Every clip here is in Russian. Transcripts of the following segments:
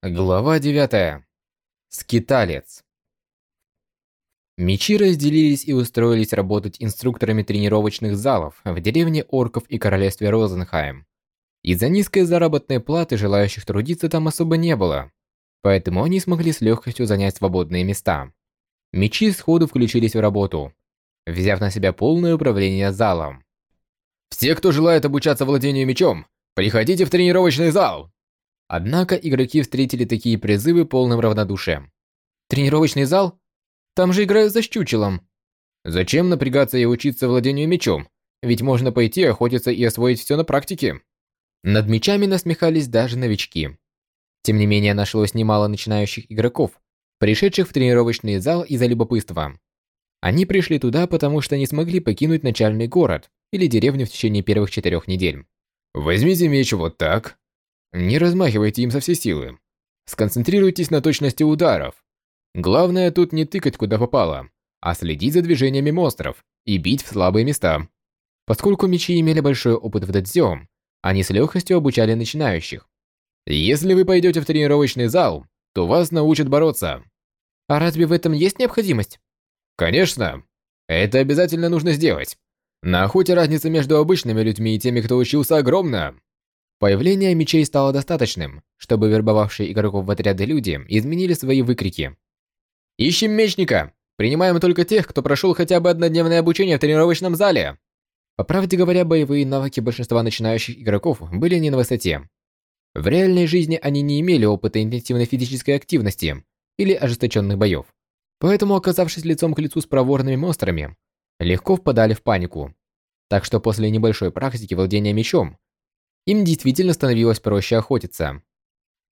Глава 9. Скиталец. Мечи разделились и устроились работать инструкторами тренировочных залов в деревне Орков и королевстве Розенхайм. Из-за низкой заработной платы желающих трудиться там особо не было, поэтому они смогли с легкостью занять свободные места. Мечи сходу включились в работу, взяв на себя полное управление залом. «Все, кто желает обучаться владению мечом, приходите в тренировочный зал!» Однако игроки встретили такие призывы полным равнодушием. Тренировочный зал? Там же играют за щучелом. Зачем напрягаться и учиться владению мечом? Ведь можно пойти охотиться и освоить все на практике. Над мечами насмехались даже новички. Тем не менее, нашлось немало начинающих игроков, пришедших в тренировочный зал из-за любопытства. Они пришли туда, потому что не смогли покинуть начальный город или деревню в течение первых четырех недель. Возьмите меч вот так, не размахивайте им со всей силы. Сконцентрируйтесь на точности ударов. Главное тут не тыкать куда попало, а следить за движениями монстров и бить в слабые места. Поскольку мечи имели большой опыт в дадзё, они с легкостью обучали начинающих. Если вы пойдете в тренировочный зал, то вас научат бороться. А разве в этом есть необходимость? Конечно. Это обязательно нужно сделать. На охоте разница между обычными людьми и теми, кто учился, огромна. Появление мечей стало достаточным, чтобы вербовавшие игроков в отряды люди изменили свои выкрики. «Ищем мечника! Принимаем только тех, кто прошел хотя бы однодневное обучение в тренировочном зале!» По правде говоря, боевые навыки большинства начинающих игроков были не на высоте. В реальной жизни они не имели опыта интенсивной физической активности или ожесточенных боев. Поэтому, оказавшись лицом к лицу с проворными монстрами, легко впадали в панику. Так что после небольшой практики владения мечом, им действительно становилось проще охотиться.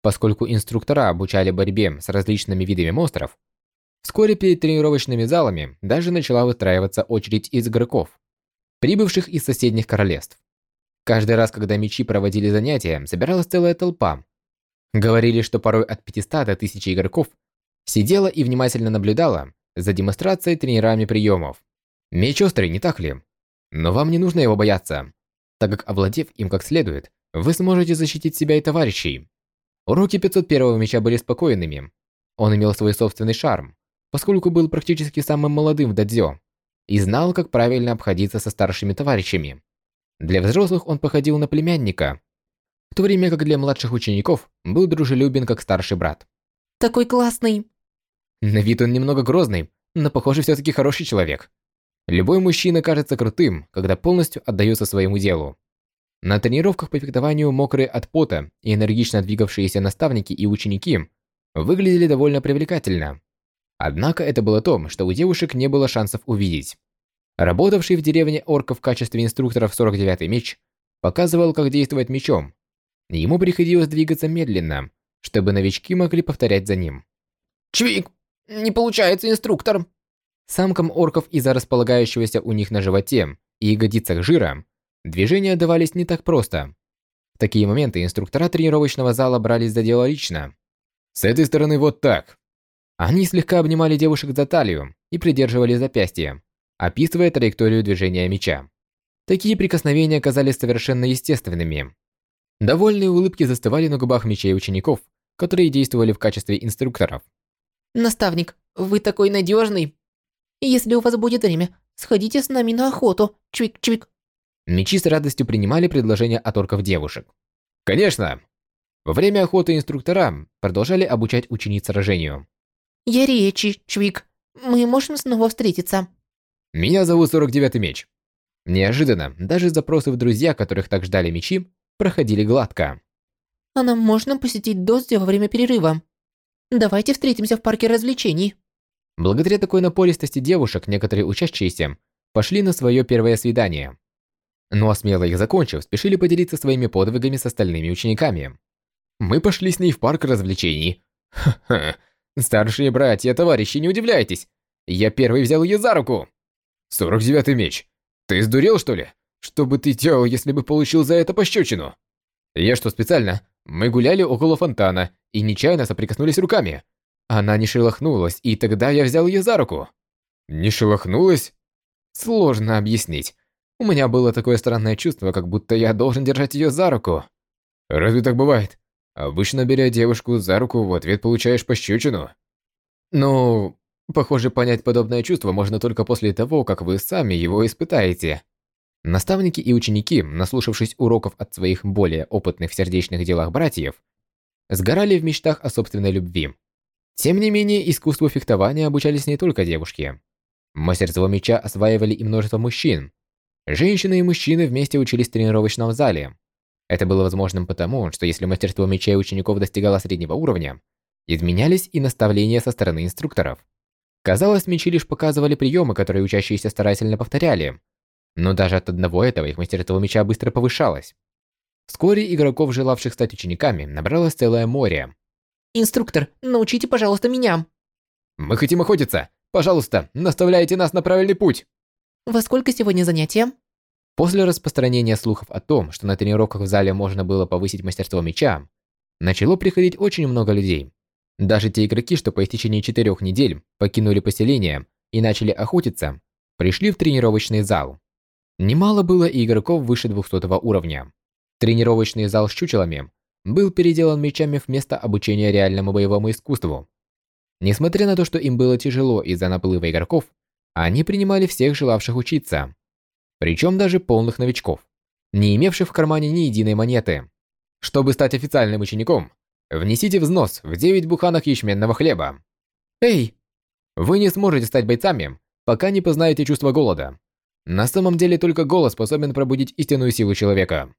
Поскольку инструктора обучали борьбе с различными видами монстров, вскоре перед тренировочными залами даже начала выстраиваться очередь из игроков, прибывших из соседних королевств. Каждый раз, когда мечи проводили занятия, собиралась целая толпа. Говорили, что порой от 500 до 1000 игроков сидела и внимательно наблюдала за демонстрацией тренерами приемов. Меч острый, не так ли? Но вам не нужно его бояться так как овладев им как следует, вы сможете защитить себя и товарищей. Уроки 501 меча были спокойными. Он имел свой собственный шарм, поскольку был практически самым молодым в дадзё и знал, как правильно обходиться со старшими товарищами. Для взрослых он походил на племянника, в то время как для младших учеников был дружелюбен как старший брат. «Такой классный!» На вид он немного грозный, но похоже все-таки хороший человек. Любой мужчина кажется крутым, когда полностью отдается своему делу. На тренировках по фехтованию мокрые от пота и энергично двигавшиеся наставники и ученики выглядели довольно привлекательно. Однако это было то, что у девушек не было шансов увидеть. Работавший в деревне орка в качестве инструктора в 49-й меч показывал, как действовать мечом. Ему приходилось двигаться медленно, чтобы новички могли повторять за ним. «Чвик! Не получается, инструктор!» Самкам орков из-за располагающегося у них на животе и ягодицах жира движения давались не так просто. В такие моменты инструктора тренировочного зала брались за дело лично. С этой стороны вот так. Они слегка обнимали девушек за талию и придерживали запястье, описывая траекторию движения меча. Такие прикосновения казались совершенно естественными. Довольные улыбки застывали на губах мечей учеников, которые действовали в качестве инструкторов. «Наставник, вы такой надежный!» Если у вас будет время, сходите с нами на охоту. Чвик-чвик. Мечи с радостью принимали предложения от орков девушек. Конечно. Во время охоты инструктора продолжали обучать учениц сражению. Я Речи, Чвик. Мы можем снова встретиться. Меня зовут 49-й меч. Неожиданно, даже запросы в друзья, которых так ждали мечи, проходили гладко. А нам можно посетить Доздю во время перерыва. Давайте встретимся в парке развлечений. Благодаря такой напористости девушек, некоторые учащиеся пошли на свое первое свидание. Ну а смело их закончив, спешили поделиться своими подвигами с остальными учениками. Мы пошли с ней в парк развлечений. Ха-ха. Старшие братья, товарищи, не удивляйтесь. Я первый взял ее за руку. 49-й меч. Ты сдурел, что ли? Что бы ты делал, если бы получил за это пощечину? Я что, специально? Мы гуляли около фонтана и нечаянно соприкоснулись руками. Она не шелохнулась, и тогда я взял ее за руку. Не шелохнулась? Сложно объяснить. У меня было такое странное чувство, как будто я должен держать ее за руку. Разве так бывает? Обычно, беря девушку за руку, в ответ получаешь пощечину. Ну, похоже, понять подобное чувство можно только после того, как вы сами его испытаете. Наставники и ученики, наслушавшись уроков от своих более опытных в сердечных делах братьев, сгорали в мечтах о собственной любви. Тем не менее, искусству фехтования обучались не только девушки. Мастерство меча осваивали и множество мужчин. Женщины и мужчины вместе учились в тренировочном зале. Это было возможным потому, что если мастерство меча и учеников достигало среднего уровня, изменялись и наставления со стороны инструкторов. Казалось, мечи лишь показывали приемы, которые учащиеся старательно повторяли. Но даже от одного этого их мастерство меча быстро повышалось. Вскоре игроков, желавших стать учениками, набралось целое море. «Инструктор, научите, пожалуйста, меня!» «Мы хотим охотиться! Пожалуйста, наставляйте нас на правильный путь!» «Во сколько сегодня занятия?» После распространения слухов о том, что на тренировках в зале можно было повысить мастерство меча, начало приходить очень много людей. Даже те игроки, что по истечении четырех недель покинули поселение и начали охотиться, пришли в тренировочный зал. Немало было и игроков выше 200 уровня. Тренировочный зал с чучелами был переделан мечами вместо обучения реальному боевому искусству. Несмотря на то, что им было тяжело из-за наплыва игроков, они принимали всех желавших учиться. Причем даже полных новичков, не имевших в кармане ни единой монеты. Чтобы стать официальным учеником, внесите взнос в 9 буханок ячменного хлеба. Эй! Вы не сможете стать бойцами, пока не познаете чувство голода. На самом деле только голос способен пробудить истинную силу человека.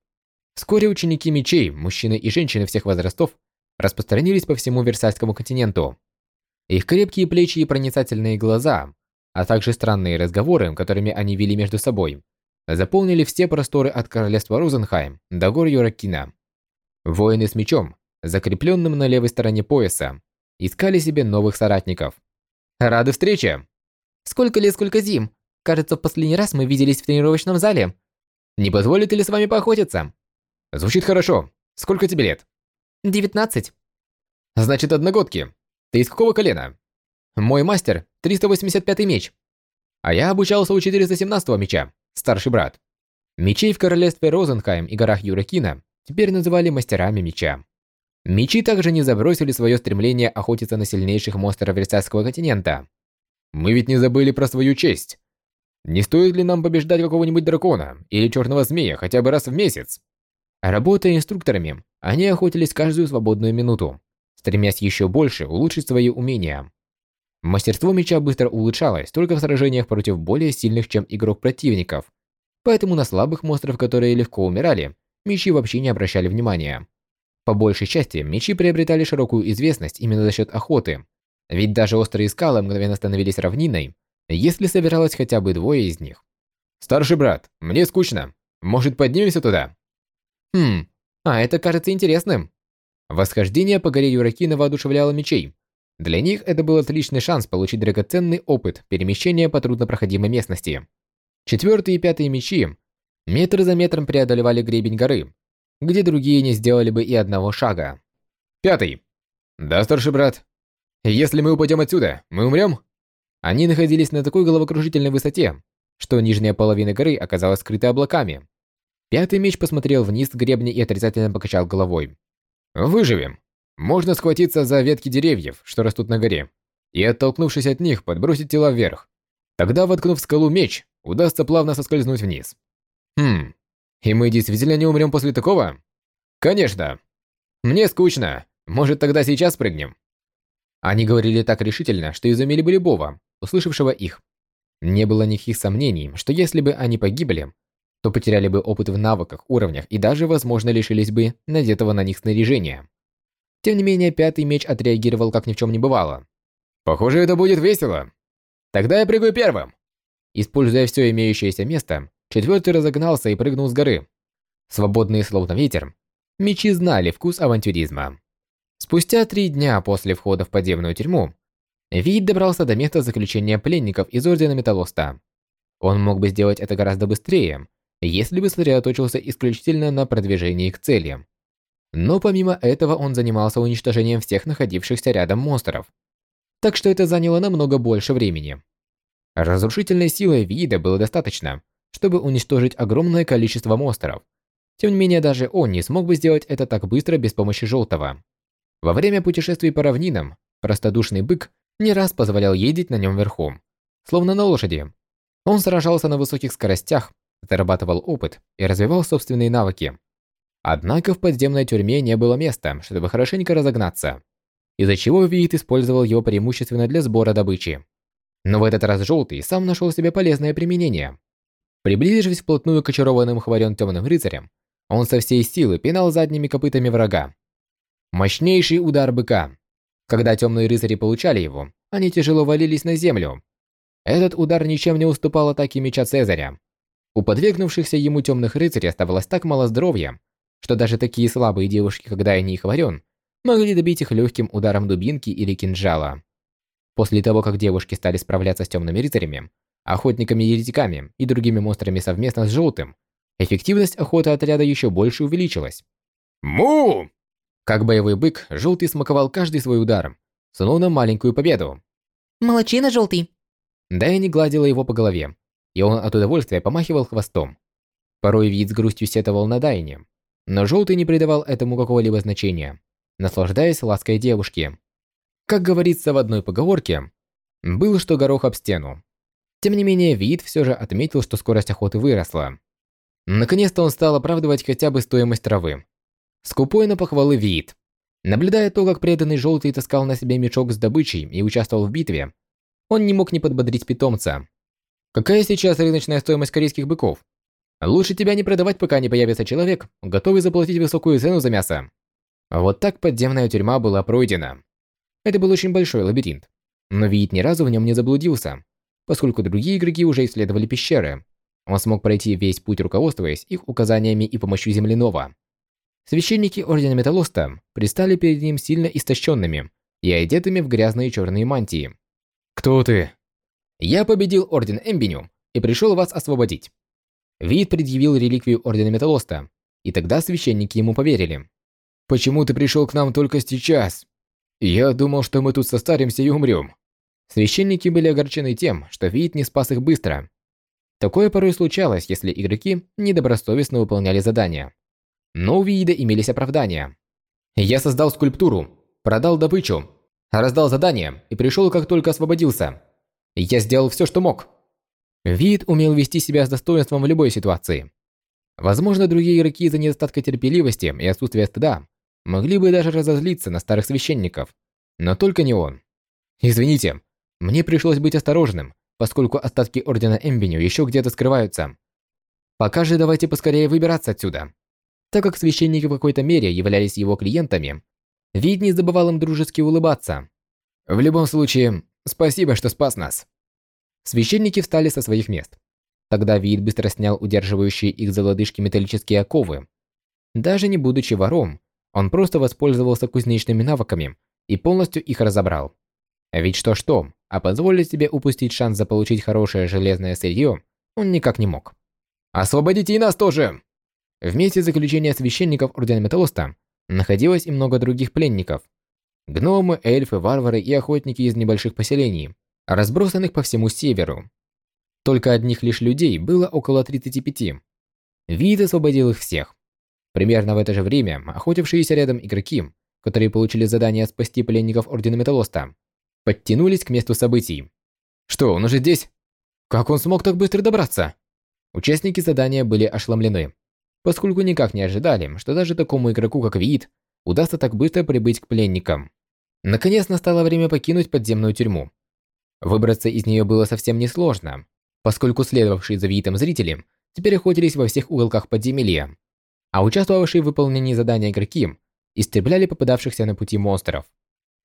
Вскоре ученики мечей, мужчины и женщины всех возрастов, распространились по всему Версальскому континенту. Их крепкие плечи и проницательные глаза, а также странные разговоры, которыми они вели между собой, заполнили все просторы от королевства Розенхайм до гор Юракина. Воины с мечом, закрепленным на левой стороне пояса, искали себе новых соратников. «Рады встрече!» «Сколько лет, сколько зим! Кажется, в последний раз мы виделись в тренировочном зале. Не позволите ли с вами поохотиться? Звучит хорошо. Сколько тебе лет? 19. Значит, одногодки. Ты из какого колена? Мой мастер 385 меч. А я обучался у 417 меча, старший брат. Мечей в королевстве Розенхайм и горах Юракина теперь называли мастерами меча. Мечи также не забросили свое стремление охотиться на сильнейших монстров Версальского континента. Мы ведь не забыли про свою честь. Не стоит ли нам побеждать какого-нибудь дракона или черного змея хотя бы раз в месяц? Работая инструкторами, они охотились каждую свободную минуту, стремясь еще больше улучшить свои умения. Мастерство меча быстро улучшалось только в сражениях против более сильных, чем игрок противников, поэтому на слабых монстров, которые легко умирали, мечи вообще не обращали внимания. По большей части, мечи приобретали широкую известность именно за счет охоты, ведь даже острые скалы мгновенно становились равниной, если собиралось хотя бы двое из них. «Старший брат, мне скучно. Может, поднимемся туда?» «Хм, а это кажется интересным». Восхождение по горе Юракина воодушевляло мечей. Для них это был отличный шанс получить драгоценный опыт перемещения по труднопроходимой местности. Четвертый и пятый мечи метр за метром преодолевали гребень горы, где другие не сделали бы и одного шага. Пятый. Да, старший брат. Если мы упадем отсюда, мы умрем? Они находились на такой головокружительной высоте, что нижняя половина горы оказалась скрыта облаками. Пятый меч посмотрел вниз с гребня и отрицательно покачал головой. «Выживем. Можно схватиться за ветки деревьев, что растут на горе, и, оттолкнувшись от них, подбросить тела вверх. Тогда, воткнув в скалу меч, удастся плавно соскользнуть вниз. Хм, и мы действительно не умрем после такого? Конечно. Мне скучно. Может, тогда сейчас прыгнем? Они говорили так решительно, что изумили бы любого, услышавшего их. Не было никаких сомнений, что если бы они погибли, то потеряли бы опыт в навыках, уровнях и даже, возможно, лишились бы надетого на них снаряжения. Тем не менее, пятый меч отреагировал как ни в чем не бывало. «Похоже, это будет весело. Тогда я прыгаю первым!» Используя все имеющееся место, четвертый разогнался и прыгнул с горы. Свободные словно ветер, мечи знали вкус авантюризма. Спустя три дня после входа в подземную тюрьму, Вид добрался до места заключения пленников из Ордена Металлоста. Он мог бы сделать это гораздо быстрее, если бы сосредоточился исключительно на продвижении к цели. Но помимо этого он занимался уничтожением всех находившихся рядом монстров. Так что это заняло намного больше времени. Разрушительной силы вида было достаточно, чтобы уничтожить огромное количество монстров. Тем не менее, даже он не смог бы сделать это так быстро без помощи Желтого. Во время путешествий по равнинам, простодушный бык не раз позволял ездить на нем верхом, словно на лошади. Он сражался на высоких скоростях, зарабатывал опыт и развивал собственные навыки. Однако в подземной тюрьме не было места, чтобы хорошенько разогнаться, из-за чего Виит использовал его преимущественно для сбора добычи. Но в этот раз Желтый сам нашел себе полезное применение. Приблизившись вплотную к очарованным хварен темным рыцарям, он со всей силы пинал задними копытами врага. Мощнейший удар быка. Когда темные рыцари получали его, они тяжело валились на землю. Этот удар ничем не уступал атаке меча Цезаря. У подвергнувшихся ему темных рыцарей оставалось так мало здоровья, что даже такие слабые девушки, когда они их варен, могли добить их легким ударом дубинки или кинжала. После того, как девушки стали справляться с темными рыцарями, охотниками-еретиками и другими монстрами совместно с Желтым, эффективность охоты отряда еще больше увеличилась. Му! Как боевой бык, Желтый смаковал каждый свой удар, словно маленькую победу. Молодчина, Желтый. Дайни гладила его по голове, и он от удовольствия помахивал хвостом. Порой вид с грустью сетовал на Дайне, но Желтый не придавал этому какого-либо значения, наслаждаясь лаской девушки. Как говорится в одной поговорке, был что горох об стену. Тем не менее, Вид все же отметил, что скорость охоты выросла. Наконец-то он стал оправдывать хотя бы стоимость травы. Скупой на похвалы Вид. Наблюдая то, как преданный Желтый таскал на себе мешок с добычей и участвовал в битве, он не мог не подбодрить питомца. «Какая сейчас рыночная стоимость корейских быков? Лучше тебя не продавать, пока не появится человек, готовый заплатить высокую цену за мясо». Вот так подземная тюрьма была пройдена. Это был очень большой лабиринт, но Вид ни разу в нем не заблудился, поскольку другие игроки уже исследовали пещеры, он смог пройти весь путь, руководствуясь их указаниями и помощью земляного. Священники Ордена Металлоста пристали перед ним сильно истощенными и одетыми в грязные черные мантии. «Кто ты?» «Я победил Орден Эмбиню и пришел вас освободить». Вид предъявил реликвию Ордена Металлоста, и тогда священники ему поверили. «Почему ты пришел к нам только сейчас? Я думал, что мы тут состаримся и умрем». Священники были огорчены тем, что Вид не спас их быстро, Такое порой случалось, если игроки недобросовестно выполняли задания. Но у Виида имелись оправдания. Я создал скульптуру, продал добычу, раздал задания и пришел, как только освободился. Я сделал все, что мог. Вид умел вести себя с достоинством в любой ситуации. Возможно, другие игроки из-за недостатка терпеливости и отсутствия стыда могли бы даже разозлиться на старых священников, но только не он. Извините, мне пришлось быть осторожным поскольку остатки Ордена Эмбеню еще где-то скрываются. Пока же давайте поскорее выбираться отсюда. Так как священники в какой-то мере являлись его клиентами, Вид не забывал им дружески улыбаться. В любом случае, спасибо, что спас нас. Священники встали со своих мест. Тогда Вид быстро снял удерживающие их за лодыжки металлические оковы. Даже не будучи вором, он просто воспользовался кузнечными навыками и полностью их разобрал. Ведь что-что, а позволить себе упустить шанс заполучить хорошее железное сырье он никак не мог. «Освободите и нас тоже!» Вместе заключения священников Ордена Металлоста находилось и много других пленников. Гномы, эльфы, варвары и охотники из небольших поселений, разбросанных по всему северу. Только одних лишь людей было около 35. Вид освободил их всех. Примерно в это же время охотившиеся рядом игроки, которые получили задание спасти пленников Ордена Металлоста, подтянулись к месту событий. Что, он уже здесь? Как он смог так быстро добраться? Участники задания были ошеломлены, поскольку никак не ожидали, что даже такому игроку, как Виит, удастся так быстро прибыть к пленникам. Наконец настало время покинуть подземную тюрьму. Выбраться из нее было совсем несложно, поскольку следовавшие за Виитом зрители теперь охотились во всех уголках подземелья, а участвовавшие в выполнении задания игроки истребляли попадавшихся на пути монстров.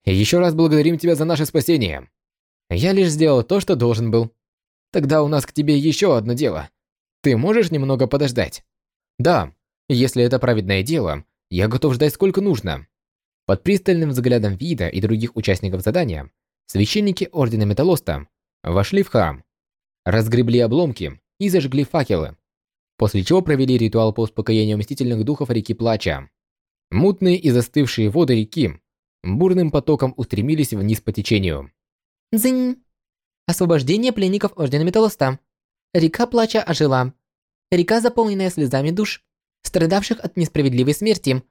Еще раз благодарим тебя за наше спасение. Я лишь сделал то, что должен был. Тогда у нас к тебе еще одно дело. Ты можешь немного подождать? Да, если это праведное дело, я готов ждать сколько нужно. Под пристальным взглядом вида и других участников задания, священники Ордена Металлоста вошли в храм, разгребли обломки и зажгли факелы, после чего провели ритуал по успокоению мстительных духов реки Плача. Мутные и застывшие воды реки бурным потоком устремились вниз по течению. Дзынь. Освобождение пленников Ордена Металлоста. Река плача ожила. Река, заполненная слезами душ, страдавших от несправедливой смерти.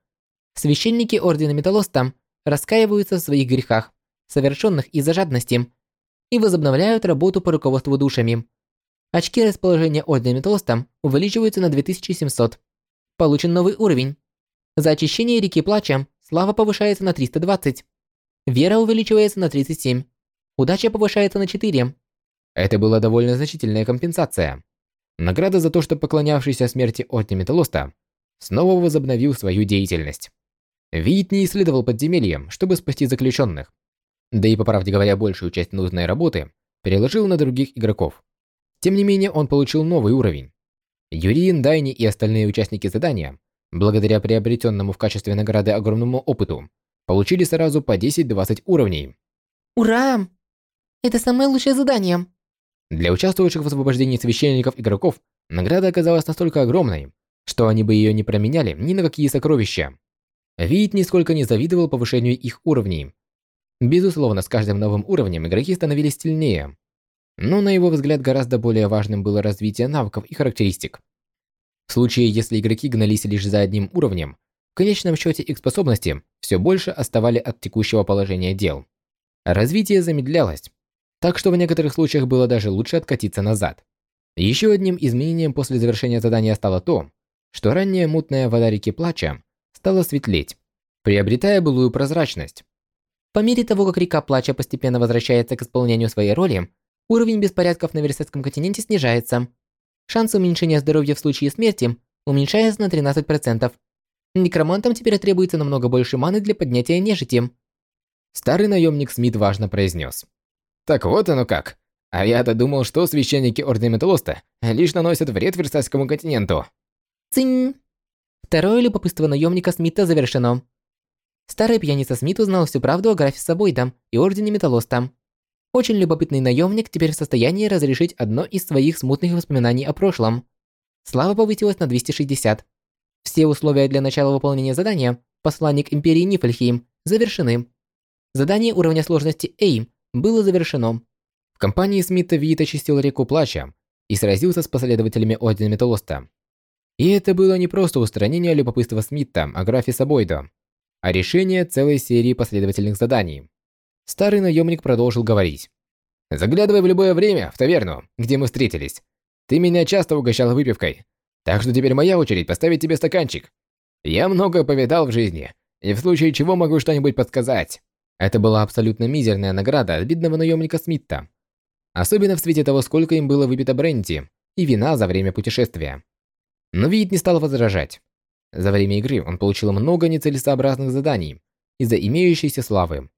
Священники Ордена Металлоста раскаиваются в своих грехах, совершенных из-за жадности, и возобновляют работу по руководству душами. Очки расположения Ордена Металлоста увеличиваются на 2700. Получен новый уровень. За очищение реки Плача слава повышается на 320. Вера увеличивается на 37. Удача повышается на 4. Это была довольно значительная компенсация. Награда за то, что поклонявшийся смерти Орден Металлоста снова возобновил свою деятельность. Вид не исследовал подземелья, чтобы спасти заключенных. Да и, по правде говоря, большую часть нужной работы переложил на других игроков. Тем не менее, он получил новый уровень. Юрин, Дайни и остальные участники задания, благодаря приобретенному в качестве награды огромному опыту, получили сразу по 10-20 уровней. Ура! Это самое лучшее задание. Для участвующих в освобождении священников игроков награда оказалась настолько огромной, что они бы ее не променяли ни на какие сокровища. Вид нисколько не завидовал повышению их уровней. Безусловно, с каждым новым уровнем игроки становились сильнее. Но на его взгляд гораздо более важным было развитие навыков и характеристик. В случае, если игроки гнались лишь за одним уровнем, в конечном счете их способности все больше оставали от текущего положения дел. Развитие замедлялось, так что в некоторых случаях было даже лучше откатиться назад. Еще одним изменением после завершения задания стало то, что ранняя мутная вода реки Плача стала светлеть, приобретая былую прозрачность. По мере того, как река Плача постепенно возвращается к исполнению своей роли, уровень беспорядков на Версетском континенте снижается. Шанс уменьшения здоровья в случае смерти уменьшается на 13%. Некромантам теперь требуется намного больше маны для поднятия нежити. Старый наемник Смит важно произнес. «Так вот оно как. А я-то думал, что священники Ордена Металлоста лишь наносят вред Версальскому континенту». Цинь! Второе любопытство наемника Смита завершено. Старый пьяница Смит узнал всю правду о графе Сабойда и Ордене Металлоста. Очень любопытный наемник теперь в состоянии разрешить одно из своих смутных воспоминаний о прошлом. Слава повысилась на 260. Все условия для начала выполнения задания «Посланник Империи Нифльхейм» завершены. Задание уровня сложности A было завершено. В компании Смита Вит очистил реку Плача и сразился с последователями Ордена Металлоста. И это было не просто устранение любопытства Смита о графе Сабойда, а решение целой серии последовательных заданий. Старый наемник продолжил говорить. «Заглядывай в любое время в таверну, где мы встретились. Ты меня часто угощал выпивкой, так что теперь моя очередь поставить тебе стаканчик. Я много повидал в жизни, и в случае чего могу что-нибудь подсказать». Это была абсолютно мизерная награда от бедного наемника Смита. Особенно в свете того, сколько им было выпито бренди и вина за время путешествия. Но Вид не стал возражать. За время игры он получил много нецелесообразных заданий из-за имеющейся славы.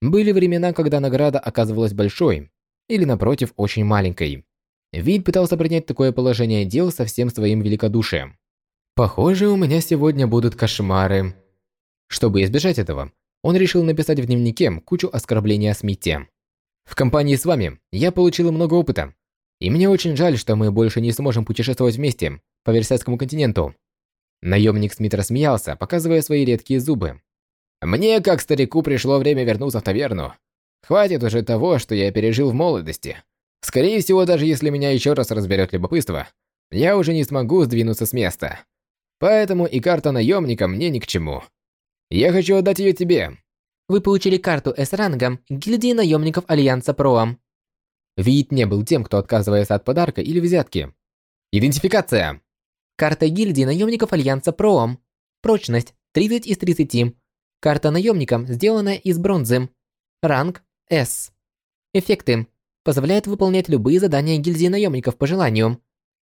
Были времена, когда награда оказывалась большой, или напротив, очень маленькой. Вид пытался принять такое положение дел со всем своим великодушием. «Похоже, у меня сегодня будут кошмары». Чтобы избежать этого, он решил написать в дневнике кучу оскорблений о Смите. «В компании с вами я получил много опыта, и мне очень жаль, что мы больше не сможем путешествовать вместе по Версальскому континенту. Наемник Смит рассмеялся, показывая свои редкие зубы. Мне, как старику, пришло время вернуться в таверну. Хватит уже того, что я пережил в молодости. Скорее всего, даже если меня еще раз разберет любопытство, я уже не смогу сдвинуться с места. Поэтому и карта наемника мне ни к чему. Я хочу отдать ее тебе. Вы получили карту С-ранга гильдии наемников Альянса Проам. Вид не был тем, кто отказывается от подарка или взятки. Идентификация. Карта гильдии наемников Альянса Проом. Прочность 30 из 30. Карта наемника сделана из бронзы. Ранг S. Эффекты. Позволяет выполнять любые задания гильдии наемников по желанию.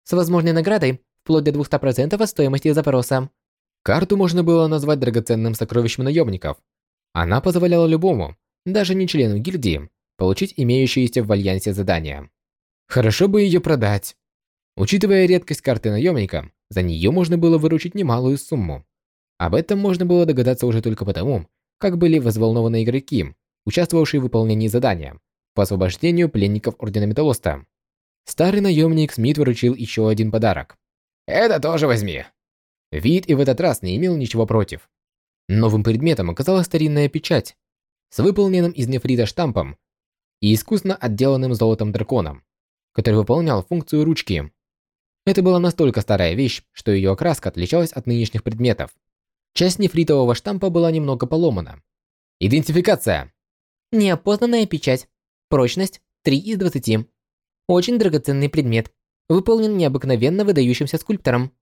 С возможной наградой вплоть до 200% от стоимости запроса. Карту можно было назвать драгоценным сокровищем наемников. Она позволяла любому, даже не члену гильдии, получить имеющиеся в альянсе задания. Хорошо бы ее продать. Учитывая редкость карты наемника, за нее можно было выручить немалую сумму. Об этом можно было догадаться уже только потому, как были взволнованы игроки, участвовавшие в выполнении задания по освобождению пленников Ордена Металлоста. Старый наемник Смит выручил еще один подарок. «Это тоже возьми!» Вид и в этот раз не имел ничего против. Новым предметом оказалась старинная печать с выполненным из нефрита штампом и искусно отделанным золотом драконом, который выполнял функцию ручки. Это была настолько старая вещь, что ее окраска отличалась от нынешних предметов. Часть нефритового штампа была немного поломана. Идентификация. Неопознанная печать. Прочность 3 из 20. Очень драгоценный предмет. Выполнен необыкновенно выдающимся скульптором.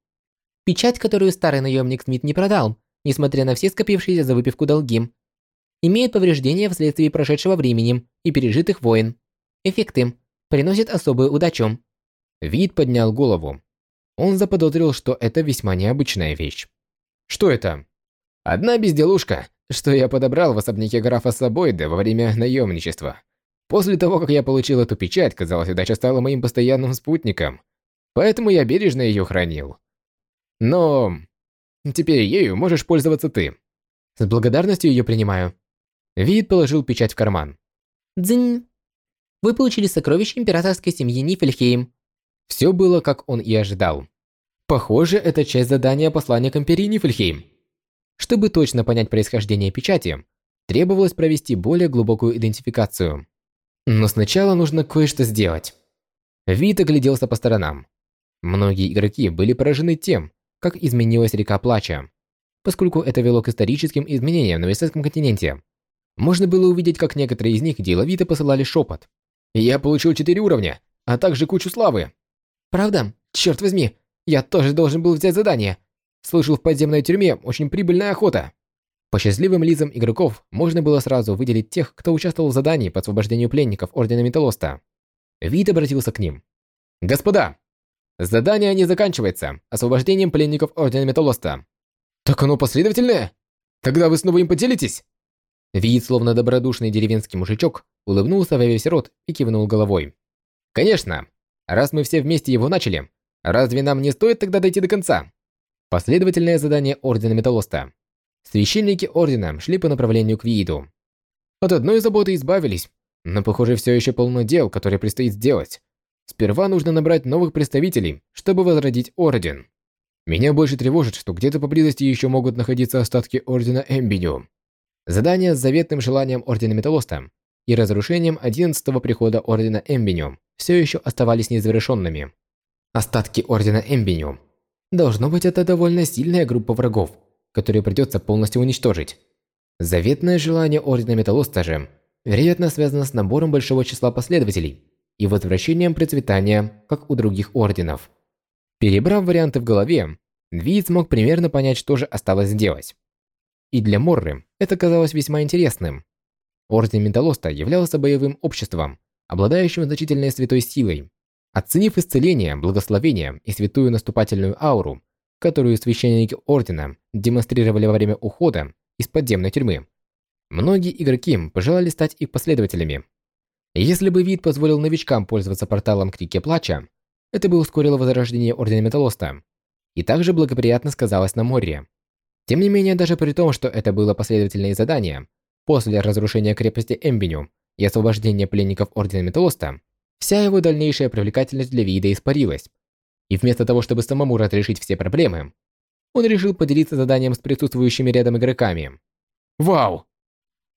Печать, которую старый наемник Смит не продал, несмотря на все скопившиеся за выпивку долги. Имеет повреждения вследствие прошедшего времени и пережитых войн. Эффекты. Приносит особую удачу. Вид поднял голову. Он заподозрил, что это весьма необычная вещь. Что это? Одна безделушка, что я подобрал в особняке графа Сабойда во время наемничества. После того, как я получил эту печать, казалось, удача стала моим постоянным спутником. Поэтому я бережно ее хранил. Но теперь ею можешь пользоваться ты. С благодарностью ее принимаю. Вид положил печать в карман. Дзынь. Вы получили сокровище императорской семьи Нифельхейм. Все было, как он и ожидал. Похоже, это часть задания послания к империи Нифельхейм. Чтобы точно понять происхождение печати, требовалось провести более глубокую идентификацию. Но сначала нужно кое-что сделать. Вит огляделся по сторонам. Многие игроки были поражены тем, как изменилась река Плача. Поскольку это вело к историческим изменениям на Вестском континенте, можно было увидеть, как некоторые из них деловито посылали шепот. «Я получил четыре уровня, а также кучу славы». «Правда? Черт возьми, я тоже должен был взять задание. Слышал, в подземной тюрьме очень прибыльная охота». По счастливым лицам игроков можно было сразу выделить тех, кто участвовал в задании по освобождению пленников Ордена Металлоста. Вид обратился к ним. «Господа, задание не заканчивается освобождением пленников Ордена Металлоста». «Так оно последовательное? Тогда вы снова им поделитесь?» Вид, словно добродушный деревенский мужичок, улыбнулся во весь рот и кивнул головой. «Конечно! Раз мы все вместе его начали, разве нам не стоит тогда дойти до конца?» Последовательное задание Ордена Металлоста. Священники Ордена шли по направлению к Вииду. От одной заботы избавились, но, похоже, все еще полно дел, которые предстоит сделать. Сперва нужно набрать новых представителей, чтобы возродить Орден. Меня больше тревожит, что где-то поблизости еще могут находиться остатки Ордена Эмбиню. Задание с заветным желанием Ордена Металлоста и разрушением 11-го прихода Ордена Эмбиню все еще оставались незавершенными. Остатки Ордена Эмбиню. Должно быть, это довольно сильная группа врагов, которую придется полностью уничтожить. Заветное желание Ордена Металлоста же, вероятно, связано с набором большого числа последователей и возвращением процветания, как у других орденов. Перебрав варианты в голове, Двиец смог примерно понять, что же осталось сделать. И для Морры это казалось весьма интересным. Орден Менталоста являлся боевым обществом, обладающим значительной святой силой. Оценив исцеление, благословение и святую наступательную ауру, которую священники Ордена демонстрировали во время ухода из подземной тюрьмы, многие игроки пожелали стать их последователями. Если бы вид позволил новичкам пользоваться порталом Крики Плача, это бы ускорило возрождение Ордена Металлоста и также благоприятно сказалось на море. Тем не менее, даже при том, что это было последовательное задание, после разрушения крепости Эмбиню и освобождения пленников Ордена Металлоста, вся его дальнейшая привлекательность для вида испарилась. И вместо того, чтобы самому разрешить все проблемы, он решил поделиться заданием с присутствующими рядом игроками. Вау!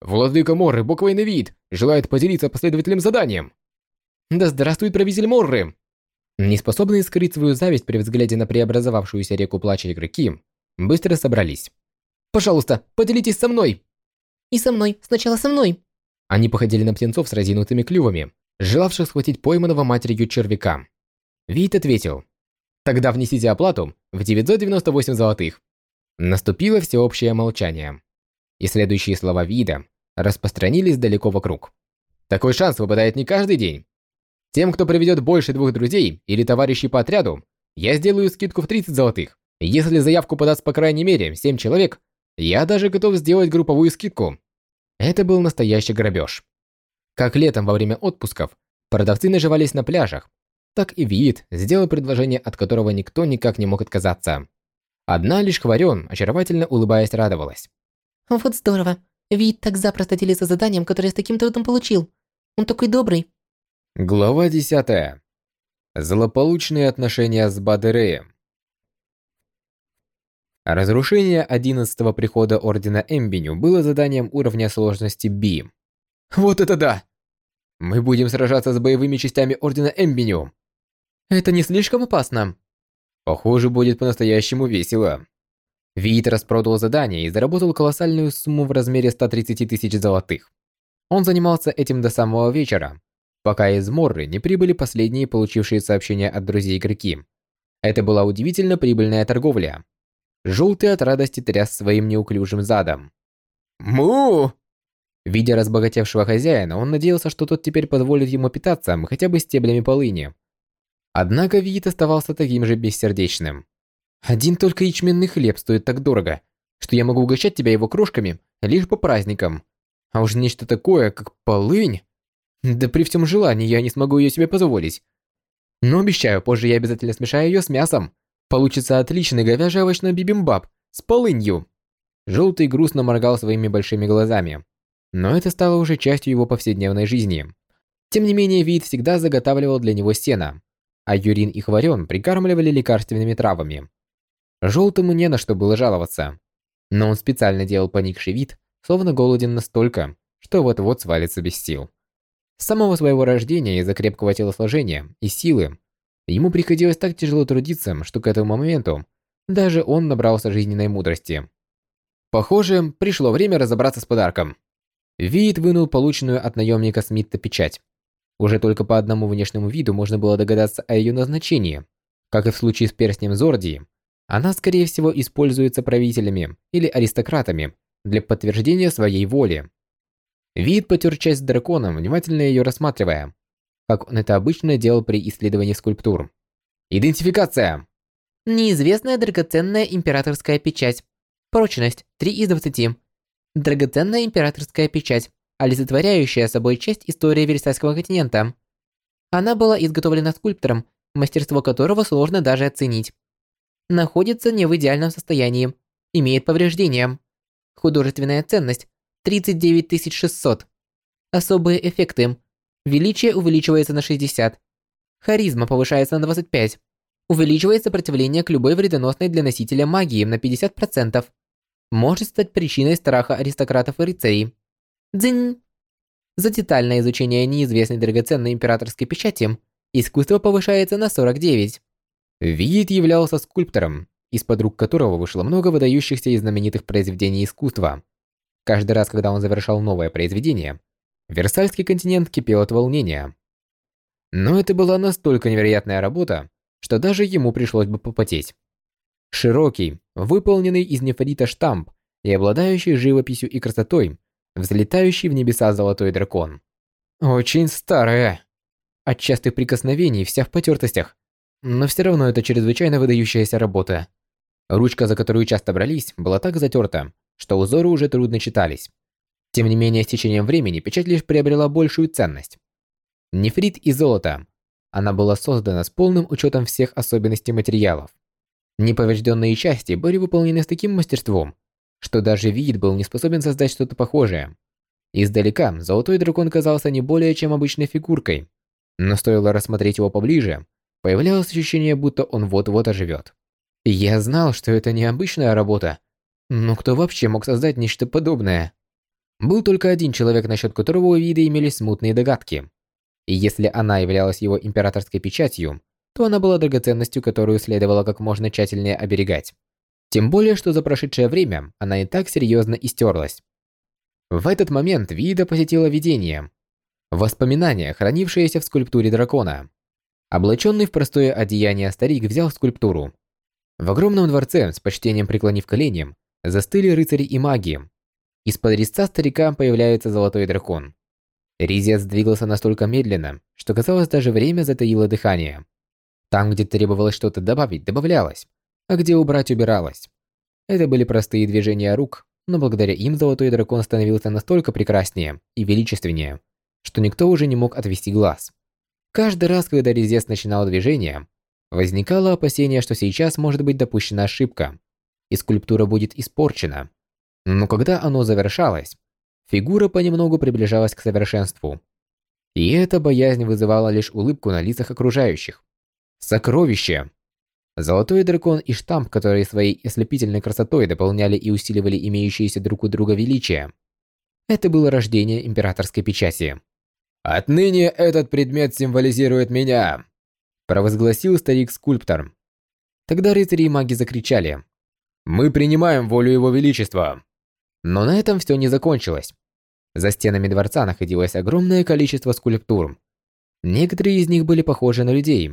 Владыка Морры, буквойный вид, желает поделиться последовательным заданием. Да здравствует правитель Морры! Неспособные скрыть свою зависть при взгляде на преобразовавшуюся реку плача игроки, быстро собрались. «Пожалуйста, поделитесь со мной!» «И со мной, сначала со мной!» Они походили на птенцов с разинутыми клювами, желавших схватить пойманного матерью червяка. Вит ответил. «Тогда внесите оплату в 998 золотых». Наступило всеобщее молчание. И следующие слова Вида распространились далеко вокруг. Такой шанс выпадает не каждый день. Тем, кто приведет больше двух друзей или товарищей по отряду, я сделаю скидку в 30 золотых. Если заявку подаст по крайней мере 7 человек, я даже готов сделать групповую скидку. Это был настоящий грабеж. Как летом во время отпусков продавцы наживались на пляжах, так и Виит сделал предложение, от которого никто никак не мог отказаться. Одна лишь Хварен, очаровательно улыбаясь, радовалась. «Вот здорово. Виит так запросто делится заданием, которое с таким трудом получил. Он такой добрый». Глава 10. Злополучные отношения с Бадереем. Разрушение 11-го прихода Ордена Эмбиню было заданием уровня сложности B. Вот это да! Мы будем сражаться с боевыми частями Ордена Эмбиню. Это не слишком опасно? Похоже, будет по-настоящему весело. Виит распродал задание и заработал колоссальную сумму в размере 130 тысяч золотых. Он занимался этим до самого вечера, пока из Морры не прибыли последние получившие сообщения от друзей игроки. Это была удивительно прибыльная торговля. Желтый от радости тряс своим неуклюжим задом. «Му!» Видя разбогатевшего хозяина, он надеялся, что тот теперь позволит ему питаться хотя бы стеблями полыни. Однако вид оставался таким же бессердечным. Один только ячменный хлеб стоит так дорого, что я могу угощать тебя его крошками лишь по праздникам. А уж нечто такое, как полынь... Да при всем желании я не смогу ее себе позволить. Но обещаю, позже я обязательно смешаю ее с мясом. Получится отличный говяжий овощной бибимбап с полынью. Желтый грустно моргал своими большими глазами. Но это стало уже частью его повседневной жизни. Тем не менее, вид всегда заготавливал для него сено, а Юрин и Хварен прикармливали лекарственными травами. Желтому не на что было жаловаться. Но он специально делал поникший вид, словно голоден настолько, что вот-вот свалится без сил. С самого своего рождения из-за крепкого телосложения и силы ему приходилось так тяжело трудиться, что к этому моменту даже он набрался жизненной мудрости. Похоже, пришло время разобраться с подарком. Вид вынул полученную от наемника Смитта печать. Уже только по одному внешнему виду можно было догадаться о ее назначении. Как и в случае с перстнем Зордии, она, скорее всего, используется правителями или аристократами для подтверждения своей воли. Вид потер часть с драконом, внимательно ее рассматривая, как он это обычно делал при исследовании скульптур. Идентификация! Неизвестная драгоценная императорская печать. Прочность 3 из 20. Драгоценная императорская печать, олицетворяющая собой часть истории Версальского континента. Она была изготовлена скульптором, мастерство которого сложно даже оценить находится не в идеальном состоянии, имеет повреждения. Художественная ценность 39 600. Особые эффекты. Величие увеличивается на 60. Харизма повышается на 25. Увеличивает сопротивление к любой вредоносной для носителя магии на 50%. Может стать причиной страха аристократов и рыцарей. Дзинь. За детальное изучение неизвестной драгоценной императорской печати искусство повышается на 49. Вид являлся скульптором, из-под рук которого вышло много выдающихся и знаменитых произведений искусства. Каждый раз, когда он завершал новое произведение, Версальский континент кипел от волнения. Но это была настолько невероятная работа, что даже ему пришлось бы попотеть. Широкий, выполненный из нефрита штамп и обладающий живописью и красотой, взлетающий в небеса золотой дракон. Очень старая. От частых прикосновений вся в потертостях, но все равно это чрезвычайно выдающаяся работа. Ручка, за которую часто брались, была так затерта, что узоры уже трудно читались. Тем не менее, с течением времени печать лишь приобрела большую ценность. Нефрит и золото. Она была создана с полным учетом всех особенностей материалов. Неповрежденные части были выполнены с таким мастерством, что даже вид был не способен создать что-то похожее. Издалека золотой дракон казался не более чем обычной фигуркой, но стоило рассмотреть его поближе, Появлялось ощущение, будто он вот-вот оживет. Я знал, что это необычная работа, но кто вообще мог создать нечто подобное? Был только один человек, насчет которого у вида имелись смутные догадки. И если она являлась его императорской печатью, то она была драгоценностью, которую следовало как можно тщательнее оберегать. Тем более, что за прошедшее время она и так серьезно истерлась. В этот момент Вида посетила видение. Воспоминания, хранившиеся в скульптуре дракона. Облаченный в простое одеяние старик взял скульптуру. В огромном дворце, с почтением преклонив коленям, застыли рыцари и маги. Из-под резца старика появляется золотой дракон. Резец двигался настолько медленно, что казалось даже время затаило дыхание. Там, где требовалось что-то добавить, добавлялось, а где убрать, убиралось. Это были простые движения рук, но благодаря им золотой дракон становился настолько прекраснее и величественнее, что никто уже не мог отвести глаз. Каждый раз, когда резец начинал движение, возникало опасение, что сейчас может быть допущена ошибка, и скульптура будет испорчена. Но когда оно завершалось, фигура понемногу приближалась к совершенству. И эта боязнь вызывала лишь улыбку на лицах окружающих. Сокровище! Золотой дракон и штамп, которые своей ослепительной красотой дополняли и усиливали имеющиеся друг у друга величие. Это было рождение императорской печати. «Отныне этот предмет символизирует меня», – провозгласил старик-скульптор. Тогда рыцари и маги закричали «Мы принимаем волю Его Величества!» Но на этом все не закончилось. За стенами дворца находилось огромное количество скульптур. Некоторые из них были похожи на людей,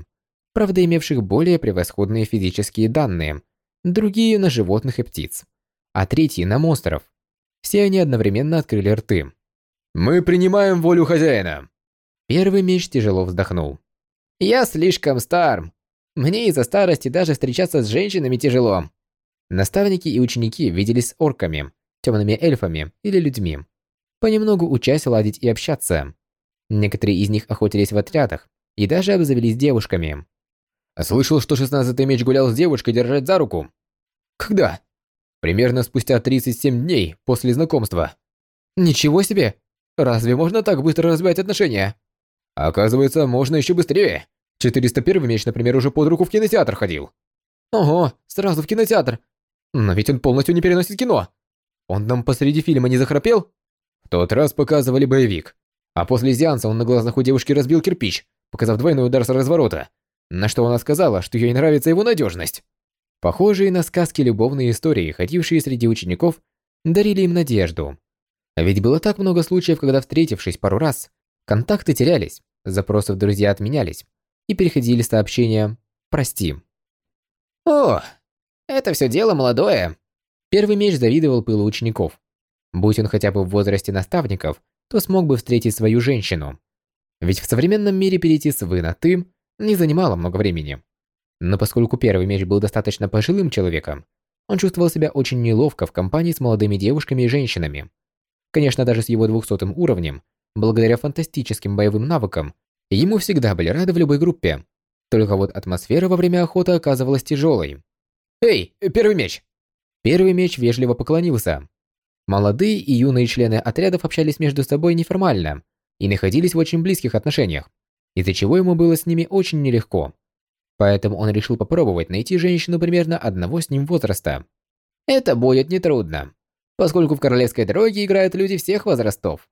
правда имевших более превосходные физические данные, другие на животных и птиц, а третьи на монстров. Все они одновременно открыли рты. «Мы принимаем волю хозяина!» Первый меч тяжело вздохнул. «Я слишком стар. Мне из-за старости даже встречаться с женщинами тяжело». Наставники и ученики виделись с орками, темными эльфами или людьми, понемногу учась ладить и общаться. Некоторые из них охотились в отрядах и даже обзавелись девушками. Слышал, что шестнадцатый меч гулял с девушкой держать за руку. Когда? Примерно спустя 37 дней после знакомства. Ничего себе! Разве можно так быстро развивать отношения? Оказывается, можно еще быстрее. 401 меч, например, уже под руку в кинотеатр ходил. Ого, сразу в кинотеатр. Но ведь он полностью не переносит кино. Он там посреди фильма не захрапел? В тот раз показывали боевик. А после сеанса он на глазах у девушки разбил кирпич, показав двойной удар с разворота. На что она сказала, что ей нравится его надежность. Похожие на сказки любовные истории, ходившие среди учеников, дарили им надежду. А ведь было так много случаев, когда, встретившись пару раз, контакты терялись, запросы в друзья отменялись, и переходили сообщения «прости». «О, это все дело молодое!» Первый меч завидовал пылу учеников. Будь он хотя бы в возрасте наставников, то смог бы встретить свою женщину. Ведь в современном мире перейти с «вы» на «ты» не занимало много времени. Но поскольку первый меч был достаточно пожилым человеком, он чувствовал себя очень неловко в компании с молодыми девушками и женщинами. Конечно, даже с его 200 уровнем, благодаря фантастическим боевым навыкам, ему всегда были рады в любой группе. Только вот атмосфера во время охоты оказывалась тяжелой. «Эй, первый меч!» Первый меч вежливо поклонился. Молодые и юные члены отрядов общались между собой неформально и находились в очень близких отношениях из-за чего ему было с ними очень нелегко. Поэтому он решил попробовать найти женщину примерно одного с ним возраста. Это будет нетрудно, поскольку в королевской дороге играют люди всех возрастов.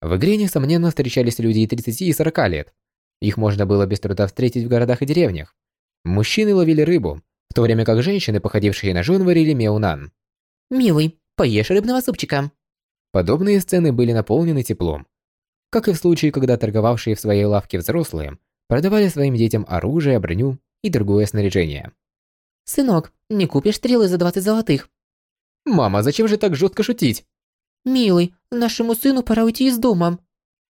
В игре, несомненно, встречались люди и 30 и 40 лет. Их можно было без труда встретить в городах и деревнях. Мужчины ловили рыбу, в то время как женщины, походившие на жен, варили меунан. «Милый, поешь рыбного супчика». Подобные сцены были наполнены теплом, как и в случае, когда торговавшие в своей лавке взрослые продавали своим детям оружие, броню и другое снаряжение. «Сынок, не купишь стрелы за 20 золотых?» «Мама, зачем же так жестко шутить?» «Милый, нашему сыну пора уйти из дома».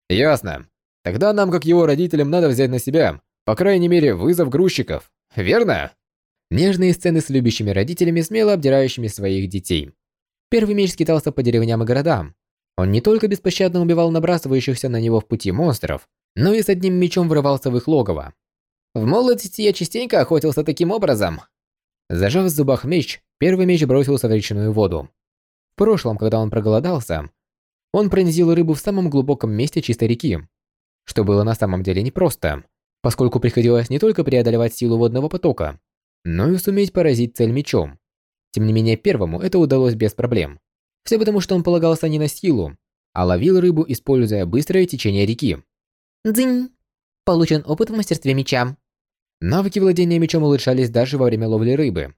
«Ясно. Тогда нам, как его родителям, надо взять на себя, по крайней мере, вызов грузчиков. Верно?» Нежные сцены с любящими родителями, смело обдирающими своих детей. Первый меч скитался по деревням и городам, он не только беспощадно убивал набрасывающихся на него в пути монстров, но и с одним мечом врывался в их логово. В молодости я частенько охотился таким образом. Зажав в зубах меч, первый меч бросился в речную воду. В прошлом, когда он проголодался, он пронзил рыбу в самом глубоком месте чистой реки, что было на самом деле непросто, поскольку приходилось не только преодолевать силу водного потока, но и суметь поразить цель мечом. Тем не менее, первому это удалось без проблем. Все потому, что он полагался не на силу, а ловил рыбу, используя быстрое течение реки. Дзынь. Получен опыт в мастерстве меча. Навыки владения мечом улучшались даже во время ловли рыбы.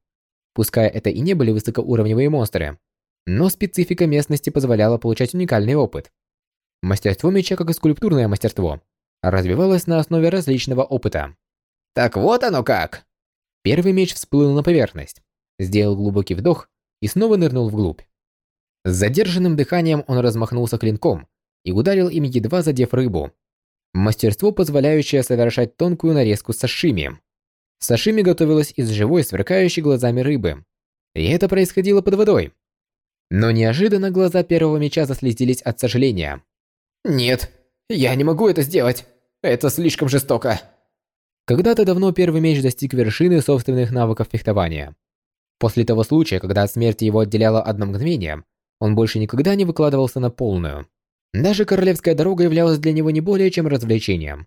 Пускай это и не были высокоуровневые монстры, но специфика местности позволяла получать уникальный опыт. Мастерство меча, как и скульптурное мастерство, развивалось на основе различного опыта. Так вот оно как! Первый меч всплыл на поверхность, сделал глубокий вдох и снова нырнул вглубь. С задержанным дыханием он размахнулся клинком и ударил им, едва задев рыбу. Мастерство, позволяющее совершать тонкую нарезку сашими. Сашими готовилась из живой, сверкающей глазами рыбы. И это происходило под водой. Но неожиданно глаза первого меча заслезились от сожаления. «Нет, я не могу это сделать. Это слишком жестоко». Когда-то давно первый меч достиг вершины собственных навыков фехтования. После того случая, когда от смерти его отделяло одно мгновение, он больше никогда не выкладывался на полную. Даже королевская дорога являлась для него не более чем развлечением.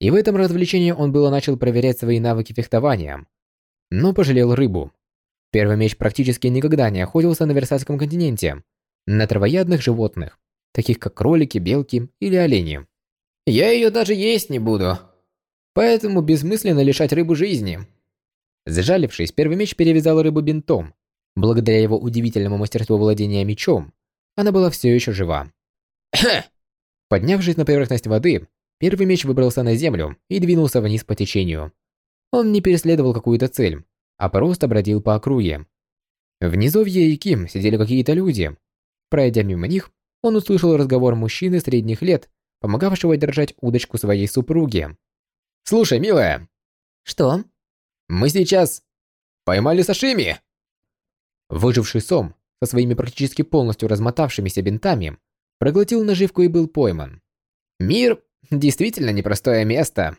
И в этом развлечении он было начал проверять свои навыки фехтования. Но пожалел рыбу. Первый меч практически никогда не охотился на Версальском континенте, на травоядных животных, таких как кролики, белки или олени. «Я ее даже есть не буду. Поэтому бессмысленно лишать рыбу жизни». Сжалившись, первый меч перевязал рыбу бинтом. Благодаря его удивительному мастерству владения мечом, она была все еще жива. Поднявшись на поверхность воды, первый меч выбрался на землю и двинулся вниз по течению. Он не переследовал какую-то цель, а просто бродил по округе. Внизу в Яйки сидели какие-то люди. Пройдя мимо них, он услышал разговор мужчины средних лет, помогавшего держать удочку своей супруги. «Слушай, милая!» Что? «Мы сейчас поймали сашими!» Выживший сом, со своими практически полностью размотавшимися бинтами, проглотил наживку и был пойман. Мир действительно непростое место.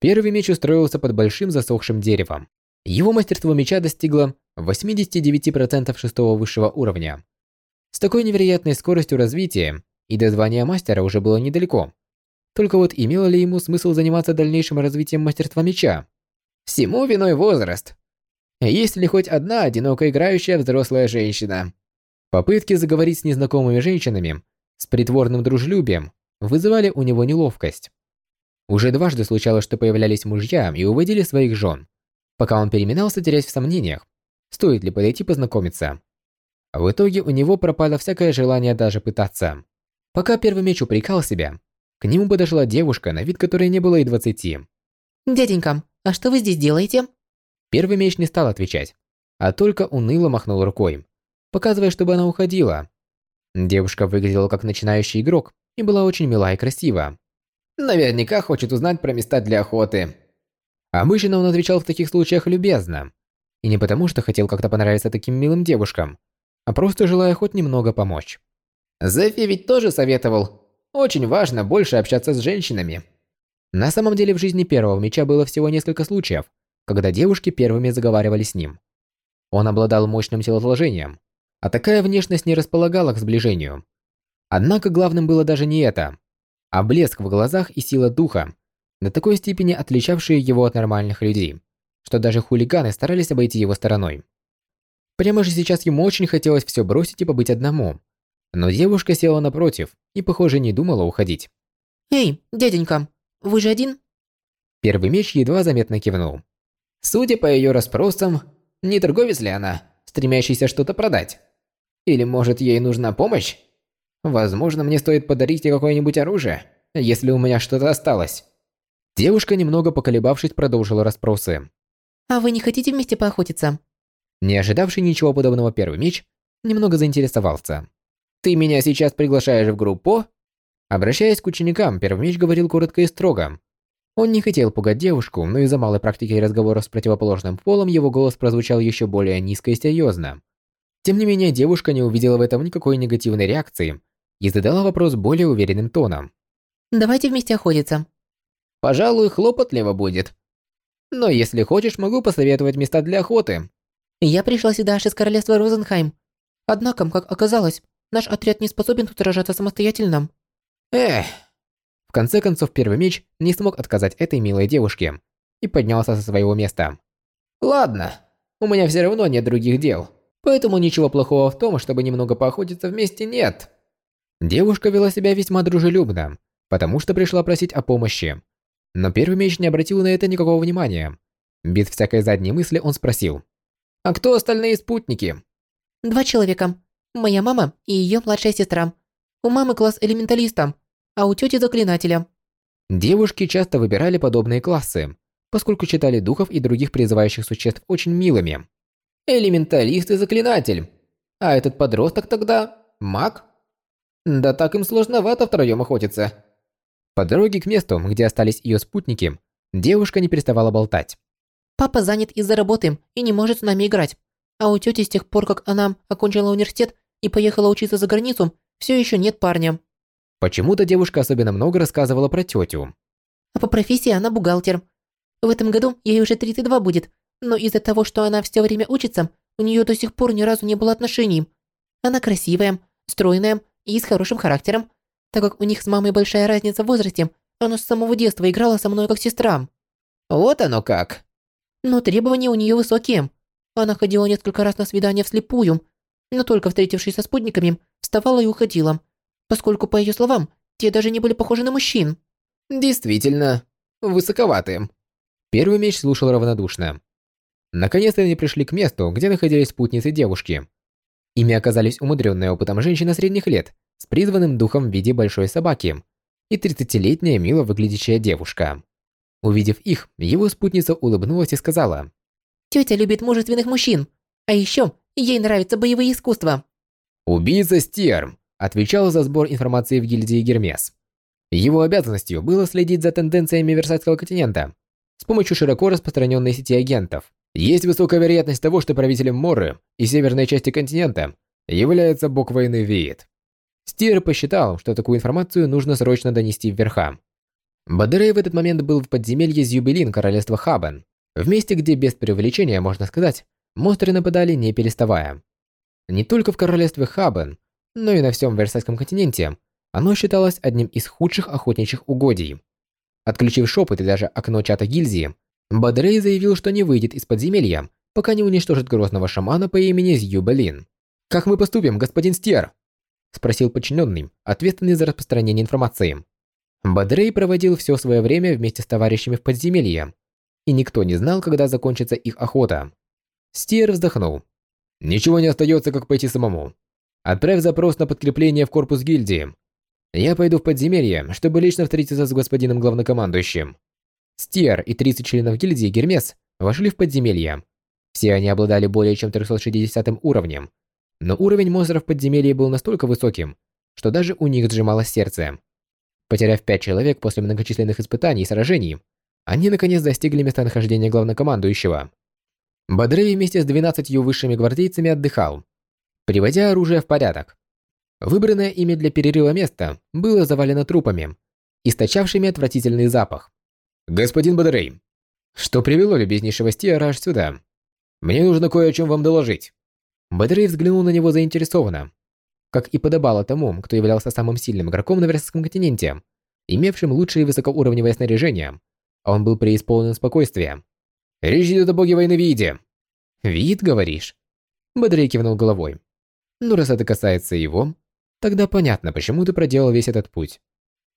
Первый меч устроился под большим засохшим деревом. Его мастерство меча достигло 89% шестого высшего уровня. С такой невероятной скоростью развития и до звания мастера уже было недалеко. Только вот имело ли ему смысл заниматься дальнейшим развитием мастерства меча? Всему виной возраст. Есть ли хоть одна одиноко играющая взрослая женщина? Попытки заговорить с незнакомыми женщинами с притворным дружелюбием вызывали у него неловкость. Уже дважды случалось, что появлялись мужья и уводили своих жен, пока он переминался, теряясь в сомнениях, стоит ли подойти познакомиться. В итоге у него пропало всякое желание даже пытаться. Пока первый меч упрекал себя, к нему подошла девушка, на вид которой не было и двадцати. Дяденька, а что вы здесь делаете? Первый меч не стал отвечать, а только уныло махнул рукой, показывая, чтобы она уходила. Девушка выглядела как начинающий игрок и была очень мила и красива. Наверняка хочет узнать про места для охоты. Обычно он отвечал в таких случаях любезно. И не потому, что хотел как-то понравиться таким милым девушкам, а просто желая хоть немного помочь. Зефи ведь тоже советовал. Очень важно больше общаться с женщинами. На самом деле в жизни первого меча было всего несколько случаев, когда девушки первыми заговаривали с ним. Он обладал мощным телосложением, а такая внешность не располагала к сближению. Однако главным было даже не это, а блеск в глазах и сила духа, до такой степени отличавшие его от нормальных людей, что даже хулиганы старались обойти его стороной. Прямо же сейчас ему очень хотелось все бросить и побыть одному. Но девушка села напротив и, похоже, не думала уходить. Эй, дяденька, вы же один? Первый меч едва заметно кивнул. Судя по ее расспросам, не торговец ли она, стремящийся что-то продать? Или, может, ей нужна помощь? Возможно, мне стоит подарить ей какое-нибудь оружие, если у меня что-то осталось. Девушка, немного поколебавшись, продолжила расспросы. А вы не хотите вместе поохотиться? Не ожидавший ничего подобного первый меч немного заинтересовался. «Ты меня сейчас приглашаешь в группу?» Обращаясь к ученикам, первый меч говорил коротко и строго. Он не хотел пугать девушку, но из-за малой практики разговоров с противоположным полом его голос прозвучал еще более низко и серьезно. Тем не менее, девушка не увидела в этом никакой негативной реакции и задала вопрос более уверенным тоном. «Давайте вместе охотиться». «Пожалуй, хлопотливо будет. Но если хочешь, могу посоветовать места для охоты». «Я пришла сюда аж из королевства Розенхайм. Однако, как оказалось, наш отряд не способен тут сражаться самостоятельно». «Эх». В конце концов, первый меч не смог отказать этой милой девушке и поднялся со своего места. «Ладно, у меня все равно нет других дел». Поэтому ничего плохого в том, чтобы немного поохотиться вместе, нет. Девушка вела себя весьма дружелюбно, потому что пришла просить о помощи. Но первый меч не обратил на это никакого внимания. Без всякой задней мысли он спросил. «А кто остальные спутники?» «Два человека. Моя мама и ее младшая сестра. У мамы класс элементалиста, а у тети заклинателя». Девушки часто выбирали подобные классы, поскольку считали духов и других призывающих существ очень милыми. Элементалист и заклинатель. А этот подросток тогда маг? Да так им сложновато втроем охотиться. По дороге к месту, где остались ее спутники, девушка не переставала болтать. Папа занят из-за работы и не может с нами играть. А у тети с тех пор, как она окончила университет и поехала учиться за границу, все еще нет парня. Почему-то девушка особенно много рассказывала про тетю. А по профессии она бухгалтер. В этом году ей уже 32 будет, но из-за того, что она все время учится, у нее до сих пор ни разу не было отношений. Она красивая, стройная и с хорошим характером. Так как у них с мамой большая разница в возрасте, она с самого детства играла со мной как сестра. Вот оно как. Но требования у нее высокие. Она ходила несколько раз на свидания вслепую, но только встретившись со спутниками, вставала и уходила, поскольку, по ее словам, те даже не были похожи на мужчин. Действительно, высоковатые. Первый меч слушал равнодушно. Наконец-то они пришли к месту, где находились спутницы девушки. Ими оказались умудренная опытом женщина средних лет с призванным духом в виде большой собаки и 30-летняя мило выглядящая девушка. Увидев их, его спутница улыбнулась и сказала. «Тетя любит мужественных мужчин, а еще ей нравятся боевые искусства». «Убийца Стерм», отвечал за сбор информации в гильдии Гермес. Его обязанностью было следить за тенденциями Версальского континента с помощью широко распространенной сети агентов. Есть высокая вероятность того, что правителем Моры и северной части континента является бог войны Виит. Стир посчитал, что такую информацию нужно срочно донести вверха. Бадерей в этот момент был в подземелье Зюбелин королевства Хабен, в месте, где без преувеличения, можно сказать, монстры нападали не переставая. Не только в королевстве Хабен, но и на всем Версальском континенте оно считалось одним из худших охотничьих угодий. Отключив шепот и даже окно чата гильдии, Бадрей заявил, что не выйдет из подземелья, пока не уничтожит грозного шамана по имени Зьюбелин. «Как мы поступим, господин Стер?» – спросил подчиненный, ответственный за распространение информации. Бадрей проводил все свое время вместе с товарищами в подземелье, и никто не знал, когда закончится их охота. Стер вздохнул. «Ничего не остается, как пойти самому. Отправь запрос на подкрепление в корпус гильдии. Я пойду в подземелье, чтобы лично встретиться с господином главнокомандующим». Стер и 30 членов гильдии Гермес вошли в подземелье. Все они обладали более чем 360 уровнем, но уровень монстров в подземелье был настолько высоким, что даже у них сжималось сердце. Потеряв пять человек после многочисленных испытаний и сражений, они наконец достигли местонахождения главнокомандующего. Бодрей вместе с 12 высшими гвардейцами отдыхал, приводя оружие в порядок. Выбранное ими для перерыва место было завалено трупами, источавшими отвратительный запах. «Господин Бодрей, что привело любезнейшего Стиара сюда? Мне нужно кое о чем вам доложить». Бодрей взглянул на него заинтересованно как и подобало тому, кто являлся самым сильным игроком на Версальском континенте, имевшим лучшее высокоуровневое снаряжение, он был преисполнен спокойствия. «Речь идет о боге войны Виде». «Вид, говоришь?» Бодрей кивнул головой. «Ну, раз это касается его, тогда понятно, почему ты проделал весь этот путь».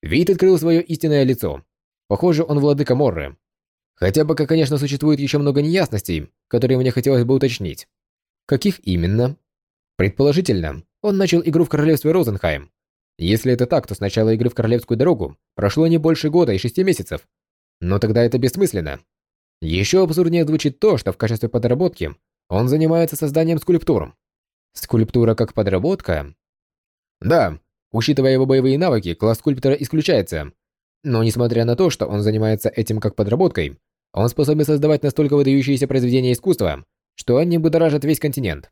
Вид открыл свое истинное лицо. Похоже, он владыка Морры. Хотя пока, конечно, существует еще много неясностей, которые мне хотелось бы уточнить. Каких именно? Предположительно, он начал игру в королевстве Розенхайм. Если это так, то с начала игры в королевскую дорогу прошло не больше года и шести месяцев. Но тогда это бессмысленно. Еще абсурднее звучит то, что в качестве подработки он занимается созданием скульптур. Скульптура как подработка? Да, учитывая его боевые навыки, класс скульптора исключается. Но несмотря на то, что он занимается этим как подработкой, он способен создавать настолько выдающиеся произведения искусства, что они будоражат весь континент.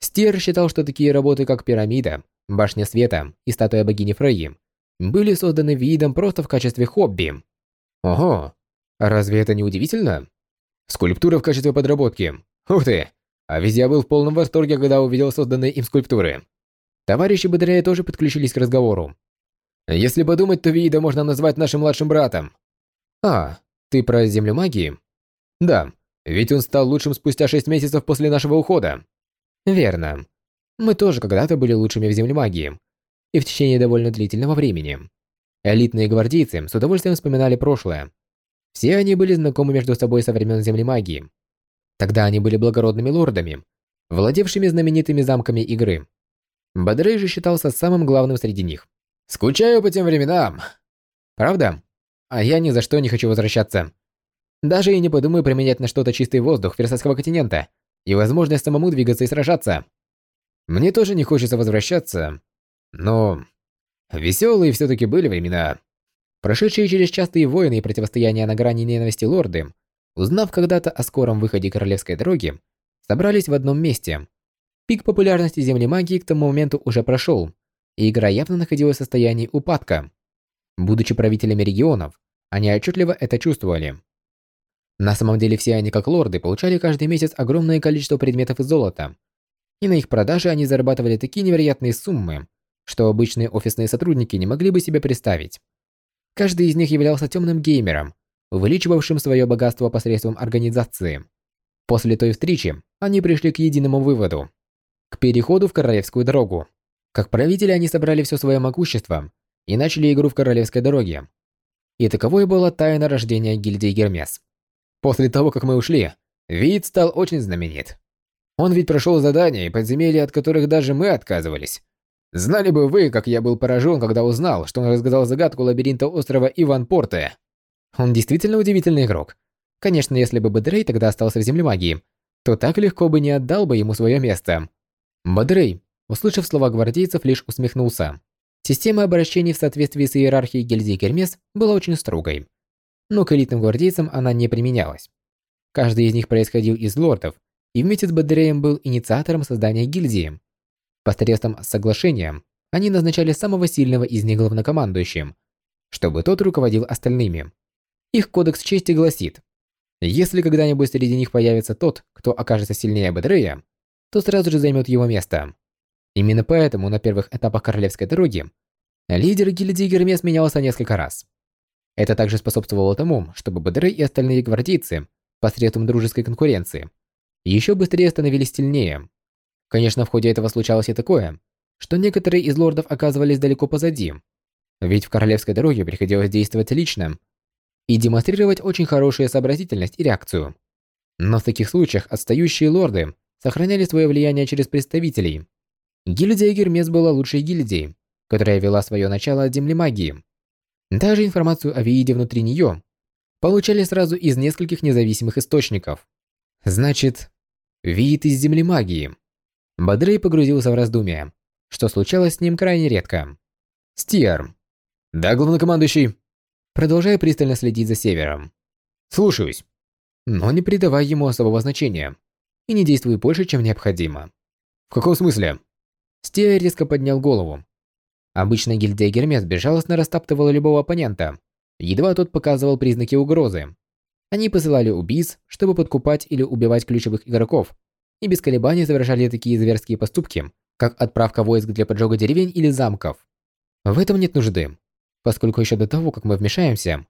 Стир считал, что такие работы, как пирамида, башня света и статуя богини Фрейи, были созданы видом просто в качестве хобби. Ого, разве это не удивительно? Скульптура в качестве подработки. Ух ты! А я был в полном восторге, когда увидел созданные им скульптуры. Товарищи Бодрея тоже подключились к разговору. Если подумать, то Вида можно назвать нашим младшим братом. А, ты про землю магии? Да, ведь он стал лучшим спустя шесть месяцев после нашего ухода. Верно. Мы тоже когда-то были лучшими в земле магии. И в течение довольно длительного времени. Элитные гвардейцы с удовольствием вспоминали прошлое. Все они были знакомы между собой со времен земли магии. Тогда они были благородными лордами, владевшими знаменитыми замками игры. Бодрей же считался самым главным среди них. «Скучаю по тем временам!» «Правда? А я ни за что не хочу возвращаться. Даже и не подумаю применять на что-то чистый воздух Версальского континента и возможность самому двигаться и сражаться. Мне тоже не хочется возвращаться, но веселые все-таки были времена. Прошедшие через частые войны и противостояния на грани ненависти лорды, узнав когда-то о скором выходе королевской дороги, собрались в одном месте. Пик популярности земли магии к тому моменту уже прошел, и игра явно находилась в состоянии упадка. Будучи правителями регионов, они отчетливо это чувствовали. На самом деле все они, как лорды, получали каждый месяц огромное количество предметов из золота. И на их продаже они зарабатывали такие невероятные суммы, что обычные офисные сотрудники не могли бы себе представить. Каждый из них являлся темным геймером, увеличивавшим свое богатство посредством организации. После той встречи они пришли к единому выводу. К переходу в королевскую дорогу. Как правители они собрали все свое могущество и начали игру в королевской дороге. И таковой была тайна рождения гильдии Гермес. После того, как мы ушли, Вид стал очень знаменит. Он ведь прошел задания и подземелья, от которых даже мы отказывались. Знали бы вы, как я был поражен, когда узнал, что он разгадал загадку лабиринта острова Иван Порте. Он действительно удивительный игрок. Конечно, если бы Бадрей тогда остался в земле магии, то так легко бы не отдал бы ему свое место. Бадрей, услышав слова гвардейцев, лишь усмехнулся. Система обращений в соответствии с иерархией гильдии Гермес была очень строгой. Но к элитным гвардейцам она не применялась. Каждый из них происходил из лордов, и вместе с Бадреем был инициатором создания гильдии. Посредством соглашения они назначали самого сильного из них главнокомандующим, чтобы тот руководил остальными. Их кодекс чести гласит, если когда-нибудь среди них появится тот, кто окажется сильнее Бадрея, то сразу же займет его место. Именно поэтому на первых этапах королевской дороги лидер гильдии Гермес менялся несколько раз. Это также способствовало тому, чтобы Бадрей и остальные гвардейцы посредством дружеской конкуренции еще быстрее становились сильнее. Конечно, в ходе этого случалось и такое, что некоторые из лордов оказывались далеко позади, ведь в королевской дороге приходилось действовать лично и демонстрировать очень хорошую сообразительность и реакцию. Но в таких случаях отстающие лорды сохраняли свое влияние через представителей. Гильдия Гермес была лучшей гильдией, которая вела свое начало от земли магии. Даже информацию о Вииде внутри нее получали сразу из нескольких независимых источников. Значит, Виид из земли магии. Бодрей погрузился в раздумья, что случалось с ним крайне редко. Стиар. Да, главнокомандующий. Продолжая пристально следить за севером. Слушаюсь. Но не придавай ему особого значения. И не действуй больше, чем необходимо. В каком смысле? Стиар резко поднял голову, Обычно гильдия Гермес безжалостно растаптывала любого оппонента, едва тот показывал признаки угрозы. Они посылали убийц, чтобы подкупать или убивать ключевых игроков, и без колебаний совершали такие зверские поступки, как отправка войск для поджога деревень или замков. В этом нет нужды, поскольку еще до того, как мы вмешаемся,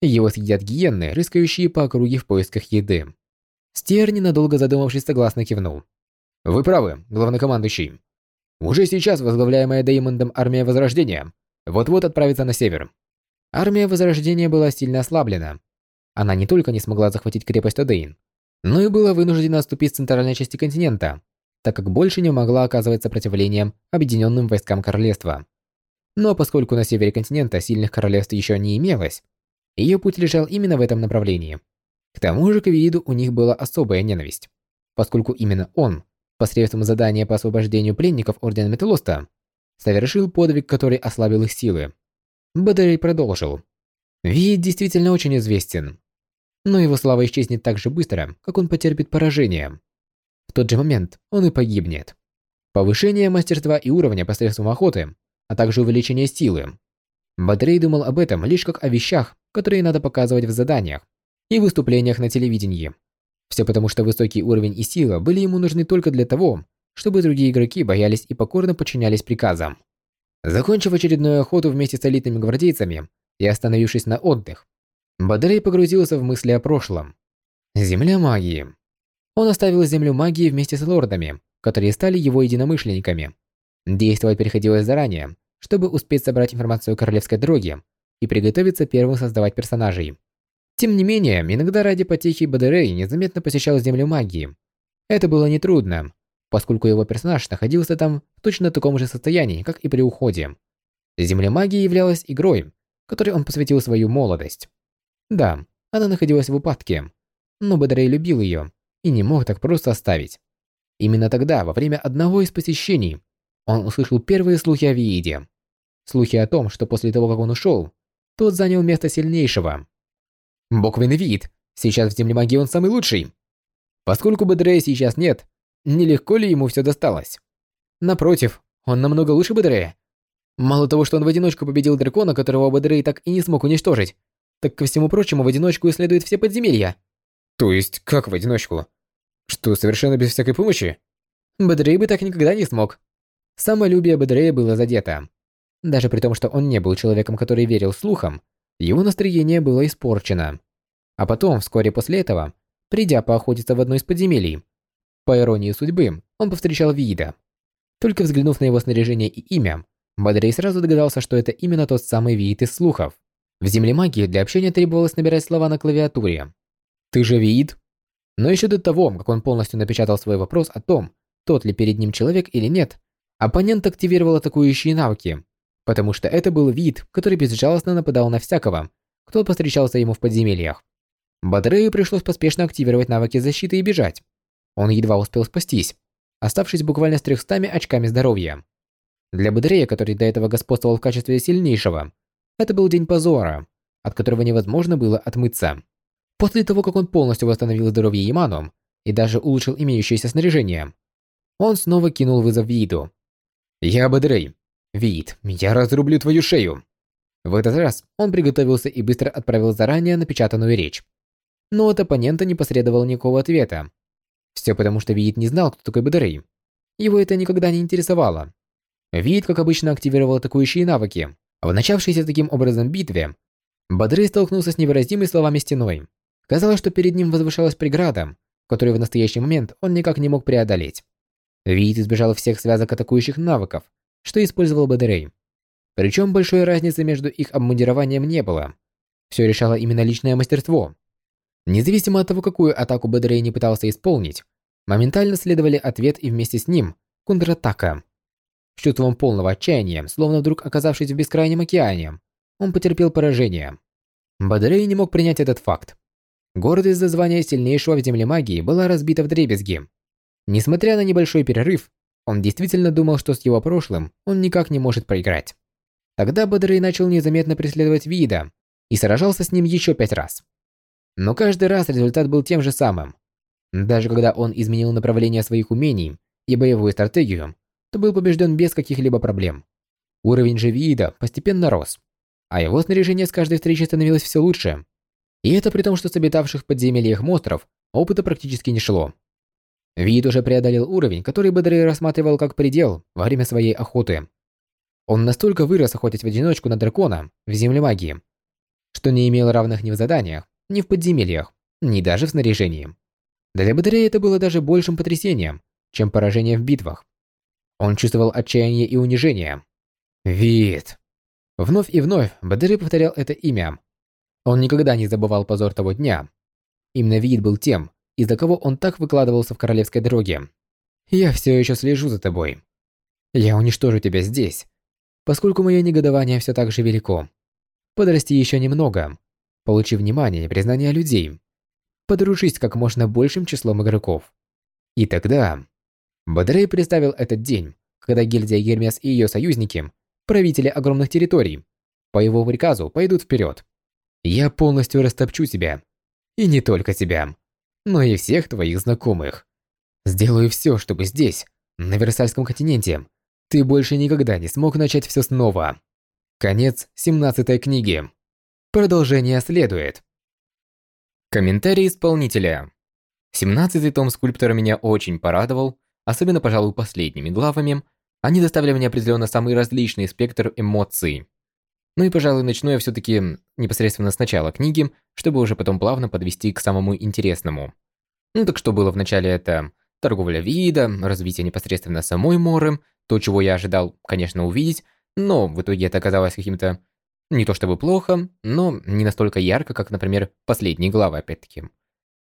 его съедят гиены, рыскающие по округе в поисках еды. Стер, ненадолго задумавшись, согласно кивнул. «Вы правы, главнокомандующий. Уже сейчас возглавляемая Деймондом армия Возрождения вот-вот отправится на север. Армия Возрождения была сильно ослаблена. Она не только не смогла захватить крепость Одейн, но и была вынуждена отступить с центральной части континента, так как больше не могла оказывать сопротивление объединенным войскам королевства. Но поскольку на севере континента сильных королевств еще не имелось, ее путь лежал именно в этом направлении. К тому же к Вииду у них была особая ненависть, поскольку именно он посредством задания по освобождению пленников Ордена Металлоста, совершил подвиг, который ослабил их силы. Бадарей продолжил. Вид действительно очень известен. Но его слава исчезнет так же быстро, как он потерпит поражение. В тот же момент он и погибнет. Повышение мастерства и уровня посредством охоты, а также увеличение силы. Бадрей думал об этом лишь как о вещах, которые надо показывать в заданиях и выступлениях на телевидении. Все потому, что высокий уровень и сила были ему нужны только для того, чтобы другие игроки боялись и покорно подчинялись приказам. Закончив очередную охоту вместе с элитными гвардейцами и остановившись на отдых, Бадрей погрузился в мысли о прошлом. Земля магии. Он оставил землю магии вместе с лордами, которые стали его единомышленниками. Действовать приходилось заранее, чтобы успеть собрать информацию о королевской дороге и приготовиться первым создавать персонажей. Тем не менее, иногда ради потехи Бадерей незаметно посещал землю магии. Это было нетрудно, поскольку его персонаж находился там в точно таком же состоянии, как и при уходе. Земля магии являлась игрой, которой он посвятил свою молодость. Да, она находилась в упадке, но Бадрей любил ее и не мог так просто оставить. Именно тогда, во время одного из посещений, он услышал первые слухи о Вииде. Слухи о том, что после того, как он ушел, тот занял место сильнейшего. Буквенный вид. Сейчас в земле магии он самый лучший. Поскольку Бадрея сейчас нет, нелегко ли ему все досталось? Напротив, он намного лучше Бадрея. Мало того, что он в одиночку победил дракона, которого Бадрей так и не смог уничтожить, так ко всему прочему в одиночку исследует все подземелья. То есть, как в одиночку? Что, совершенно без всякой помощи? Бадрей бы так никогда не смог. Самолюбие Бадрея было задето. Даже при том, что он не был человеком, который верил слухам, его настроение было испорчено. А потом, вскоре после этого, придя поохотиться в одно из подземелий, по иронии судьбы, он повстречал Вида. Только взглянув на его снаряжение и имя, Бодрей сразу догадался, что это именно тот самый Виит из слухов. В земле магии для общения требовалось набирать слова на клавиатуре. «Ты же Виит?» Но еще до того, как он полностью напечатал свой вопрос о том, тот ли перед ним человек или нет, оппонент активировал атакующие навыки, потому что это был вид, который безжалостно нападал на всякого, кто повстречался ему в подземельях. Бадрею пришлось поспешно активировать навыки защиты и бежать. Он едва успел спастись, оставшись буквально с 300 очками здоровья. Для Бадрея, который до этого господствовал в качестве сильнейшего, это был день позора, от которого невозможно было отмыться. После того, как он полностью восстановил здоровье Яману и даже улучшил имеющееся снаряжение, он снова кинул вызов Виду. «Я Бадрей. Вид, я разрублю твою шею!» В этот раз он приготовился и быстро отправил заранее напечатанную речь. Но от оппонента не последовало никакого ответа. Все потому, что Вид не знал, кто такой Бадрей. Его это никогда не интересовало. Вид, как обычно, активировал атакующие навыки. В начавшейся таким образом битве, Бадрей столкнулся с невыразимой словами стеной. Казалось, что перед ним возвышалась преграда, которую в настоящий момент он никак не мог преодолеть. Вид избежал всех связок атакующих навыков, что использовал Бадрей. Причем большой разницы между их обмундированием не было. Все решало именно личное мастерство. Независимо от того, какую атаку Бадрей не пытался исполнить, моментально следовали ответ и вместе с ним контратака. С чувством полного отчаяния, словно вдруг оказавшись в бескрайнем океане, он потерпел поражение. Бадрей не мог принять этот факт. Гордость за звание сильнейшего в земле магии была разбита в дребезги. Несмотря на небольшой перерыв, он действительно думал, что с его прошлым он никак не может проиграть. Тогда Бадрей начал незаметно преследовать Вида и сражался с ним еще пять раз. Но каждый раз результат был тем же самым. Даже когда он изменил направление своих умений и боевую стратегию, то был побежден без каких-либо проблем. Уровень же Вида постепенно рос, а его снаряжение с каждой встречи становилось все лучше. И это при том, что с обитавших в подземельях монстров опыта практически не шло. Вид уже преодолел уровень, который Бадрей рассматривал как предел во время своей охоты. Он настолько вырос охотясь в одиночку на дракона в земле магии, что не имел равных ни в заданиях, ни в подземельях, ни даже в снаряжении. Для Бадрея это было даже большим потрясением, чем поражение в битвах. Он чувствовал отчаяние и унижение. Вид. Вновь и вновь Бадрей повторял это имя. Он никогда не забывал позор того дня. Именно Вид был тем, из-за кого он так выкладывался в королевской дороге. «Я все еще слежу за тобой. Я уничтожу тебя здесь, поскольку мое негодование все так же велико. Подрасти еще немного, получи внимание и признание людей, подружись как можно большим числом игроков. И тогда... Бодрей представил этот день, когда гильдия Гермес и ее союзники, правители огромных территорий, по его приказу пойдут вперед. Я полностью растопчу тебя. И не только тебя, но и всех твоих знакомых. Сделаю все, чтобы здесь, на Версальском континенте, ты больше никогда не смог начать все снова. Конец 17 книги. Продолжение следует. Комментарий исполнителя. 17 том скульптора меня очень порадовал, особенно, пожалуй, последними главами. Они доставили мне определенно самый различный спектр эмоций. Ну и, пожалуй, начну я все-таки непосредственно с начала книги, чтобы уже потом плавно подвести к самому интересному. Ну так что было в начале это торговля вида, развитие непосредственно самой Моры, то, чего я ожидал, конечно, увидеть, но в итоге это оказалось каким-то не то чтобы плохо, но не настолько ярко, как, например, последние главы, опять-таки.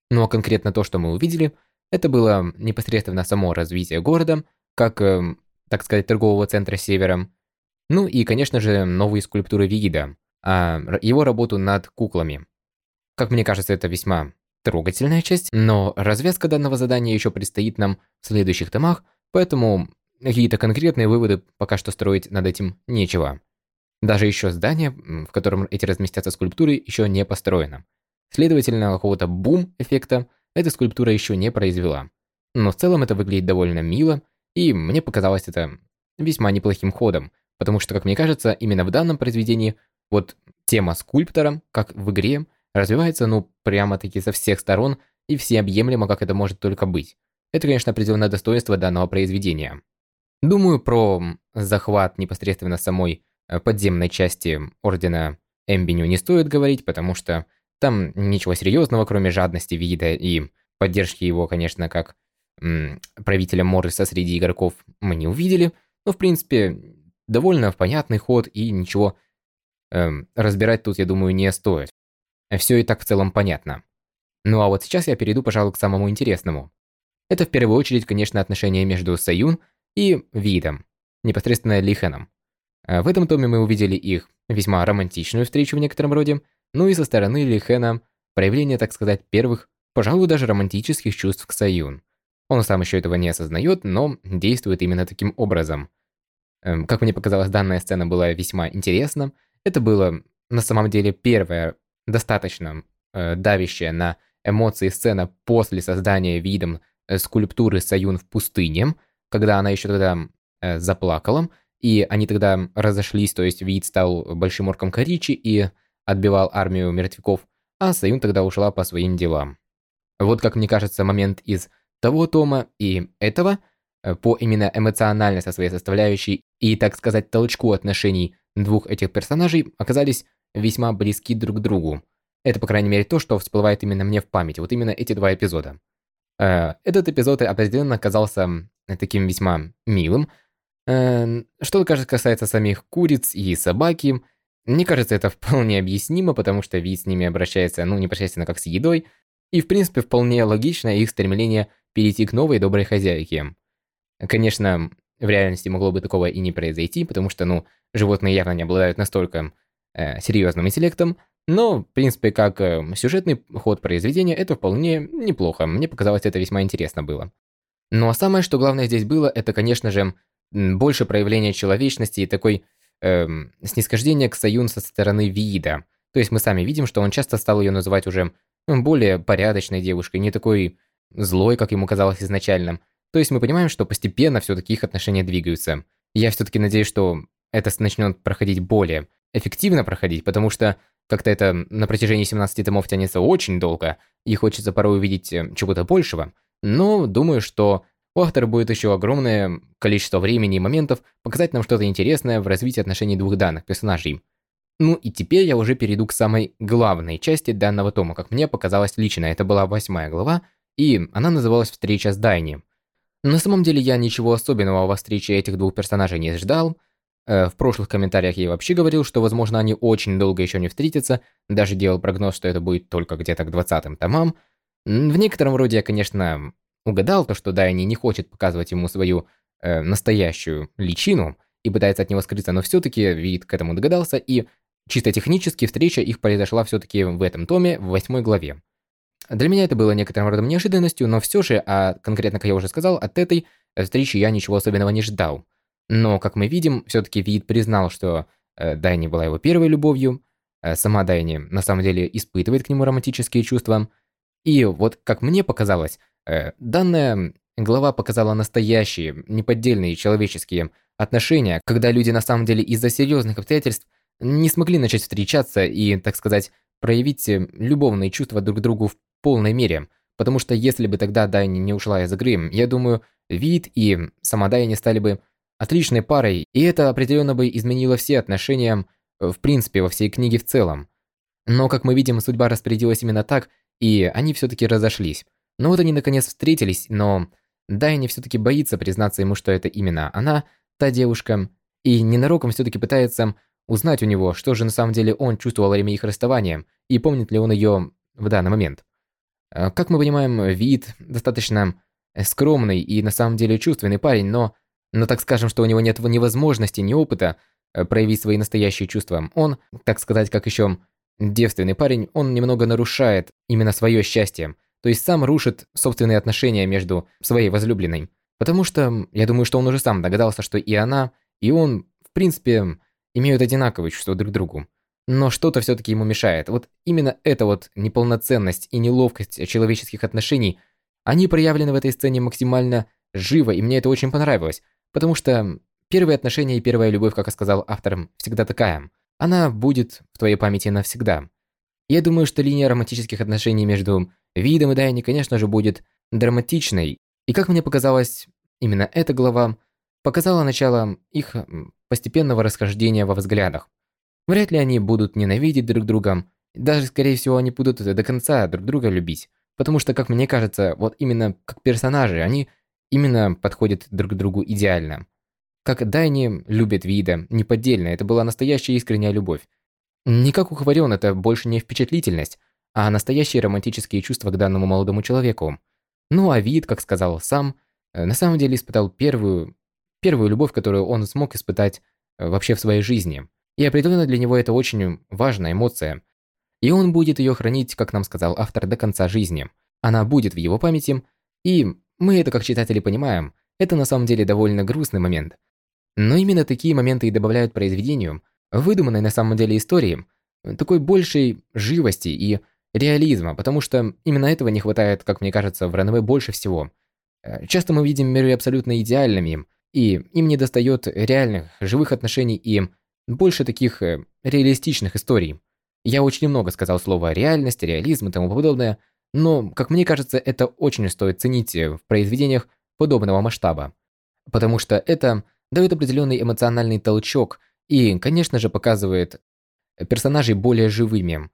Но конкретно то, что мы увидели, это было непосредственно само развитие города, как, э, так сказать, торгового центра Севера. Ну и, конечно же, новые скульптуры Вигида, а его работу над куклами. Как мне кажется, это весьма трогательная часть, но развязка данного задания еще предстоит нам в следующих томах, поэтому какие-то конкретные выводы пока что строить над этим нечего. Даже еще здание, в котором эти разместятся скульптуры, еще не построено. Следовательно, какого-то бум-эффекта эта скульптура еще не произвела. Но в целом это выглядит довольно мило, и мне показалось это весьма неплохим ходом, потому что, как мне кажется, именно в данном произведении вот тема скульптора, как в игре, развивается, ну, прямо-таки со всех сторон и всеобъемлемо, как это может только быть. Это, конечно, определенное достоинство данного произведения. Думаю, про захват непосредственно самой э, подземной части Ордена Эмбиню не стоит говорить, потому что там ничего серьезного, кроме жадности вида и поддержки его, конечно, как правителя Морриса среди игроков мы не увидели. Но, в принципе, довольно понятный ход и ничего эм, разбирать тут, я думаю, не стоит. Все и так в целом понятно. Ну а вот сейчас я перейду, пожалуй, к самому интересному. Это в первую очередь, конечно, отношения между Саюн и Видом, непосредственно Лихеном. А в этом томе мы увидели их весьма романтичную встречу в некотором роде, ну и со стороны Лихена проявление, так сказать, первых, пожалуй, даже романтических чувств к Саюн. Он сам еще этого не осознает, но действует именно таким образом. Эм, как мне показалось, данная сцена была весьма интересна. Это было на самом деле первая достаточно э, давящая на эмоции сцена после создания видом э, скульптуры Саюн в пустыне, когда она еще тогда э, заплакала, и они тогда разошлись, то есть вид стал большим орком Каричи и отбивал армию мертвяков, а Саюн тогда ушла по своим делам. Вот как мне кажется, момент из того тома и этого э, по именно эмоциональной со своей составляющей и, так сказать, толчку отношений двух этих персонажей оказались весьма близки друг к другу. Это, по крайней мере, то, что всплывает именно мне в памяти, вот именно эти два эпизода. Э, этот эпизод определенно оказался таким весьма милым. Э, что касается самих куриц и собаки, мне кажется, это вполне объяснимо, потому что вид с ними обращается, ну, непосредственно как с едой, и, в принципе, вполне логично их стремление перейти к новой доброй хозяйке. Конечно, в реальности могло бы такого и не произойти, потому что, ну, животные явно не обладают настолько э, серьезным интеллектом, но, в принципе, как э, сюжетный ход произведения, это вполне неплохо. Мне показалось, это весьма интересно было. Ну а самое, что главное здесь было, это, конечно же, больше проявления человечности и такой эм, снисхождения к Саюн со стороны Вида. То есть мы сами видим, что он часто стал ее называть уже более порядочной девушкой, не такой злой, как ему казалось изначально. То есть мы понимаем, что постепенно все-таки их отношения двигаются. Я все-таки надеюсь, что это начнет проходить более эффективно проходить, потому что как-то это на протяжении 17 томов тянется очень долго, и хочется порой увидеть э, чего-то большего. Но думаю, что у автора будет еще огромное количество времени и моментов показать нам что-то интересное в развитии отношений двух данных персонажей. Ну и теперь я уже перейду к самой главной части данного тома, как мне показалось лично. Это была восьмая глава, и она называлась «Встреча с Дайни». На самом деле я ничего особенного во встрече этих двух персонажей не ждал. Э, в прошлых комментариях я вообще говорил, что возможно они очень долго еще не встретятся, даже делал прогноз, что это будет только где-то к 20 томам. В некотором роде я, конечно, угадал то, что Дайни не хочет показывать ему свою э, настоящую личину и пытается от него скрыться, но все-таки Вид к этому догадался, и чисто технически встреча их произошла все-таки в этом томе, в восьмой главе. Для меня это было некоторым родом неожиданностью, но все же, а конкретно, как я уже сказал, от этой встречи я ничего особенного не ждал. Но, как мы видим, все-таки Вид признал, что э, Дайни была его первой любовью, э, сама Дайни на самом деле испытывает к нему романтические чувства. И вот, как мне показалось, э, данная глава показала настоящие, неподдельные человеческие отношения, когда люди на самом деле из-за серьезных обстоятельств не смогли начать встречаться и, так сказать, проявить любовные чувства друг к другу в полной мере, потому что если бы тогда Дайни не ушла из игры, я думаю, Вид и сама Дайни стали бы отличной парой, и это определенно бы изменило все отношения, в принципе, во всей книге в целом. Но, как мы видим, судьба распорядилась именно так, и они все-таки разошлись. Но вот они наконец встретились, но Дайни все-таки боится признаться ему, что это именно она, та девушка, и ненароком все-таки пытается узнать у него, что же на самом деле он чувствовал во время их расставания, и помнит ли он ее в данный момент. Э, как мы понимаем, вид достаточно э, скромный и на самом деле чувственный парень, но, но так скажем, что у него нет ни возможности, ни опыта э, проявить свои настоящие чувства. Он, так сказать, как еще девственный парень, он немного нарушает именно свое счастье, то есть сам рушит собственные отношения между своей возлюбленной. Потому что я думаю, что он уже сам догадался, что и она, и он, в принципе, имеют одинаковые чувства друг к другу. Но что-то все-таки ему мешает. Вот именно эта вот неполноценность и неловкость человеческих отношений, они проявлены в этой сцене максимально живо, и мне это очень понравилось. Потому что первые отношения и первая любовь, как я сказал автором, всегда такая. Она будет в твоей памяти навсегда. Я думаю, что линия романтических отношений между Видом и Дайни, конечно же, будет драматичной. И как мне показалось, именно эта глава показала начало их постепенного расхождения во взглядах. Вряд ли они будут ненавидеть друг друга, даже, скорее всего, они будут до конца друг друга любить, потому что, как мне кажется, вот именно как персонажи, они именно подходят друг к другу идеально. Как Дайни любит Вида, неподдельно, это была настоящая искренняя любовь. Не как у Хварен, это больше не впечатлительность, а настоящие романтические чувства к данному молодому человеку. Ну а вид, как сказал сам, э, на самом деле испытал первую, первую любовь, которую он смог испытать э, вообще в своей жизни. И определенно для него это очень важная эмоция. И он будет ее хранить, как нам сказал автор, до конца жизни. Она будет в его памяти, и мы это как читатели понимаем, это на самом деле довольно грустный момент. Но именно такие моменты и добавляют произведению, выдуманной на самом деле истории, такой большей живости и реализма, потому что именно этого не хватает, как мне кажется, в ранобе больше всего. Э, часто мы видим миры абсолютно идеальными, и им не достает реальных, живых отношений и больше таких э, реалистичных историй. Я очень много сказал слова реальность, реализм и тому подобное, но, как мне кажется, это очень стоит ценить э, в произведениях подобного масштаба, потому что это дает определенный эмоциональный толчок и, конечно же, показывает персонажей более живыми,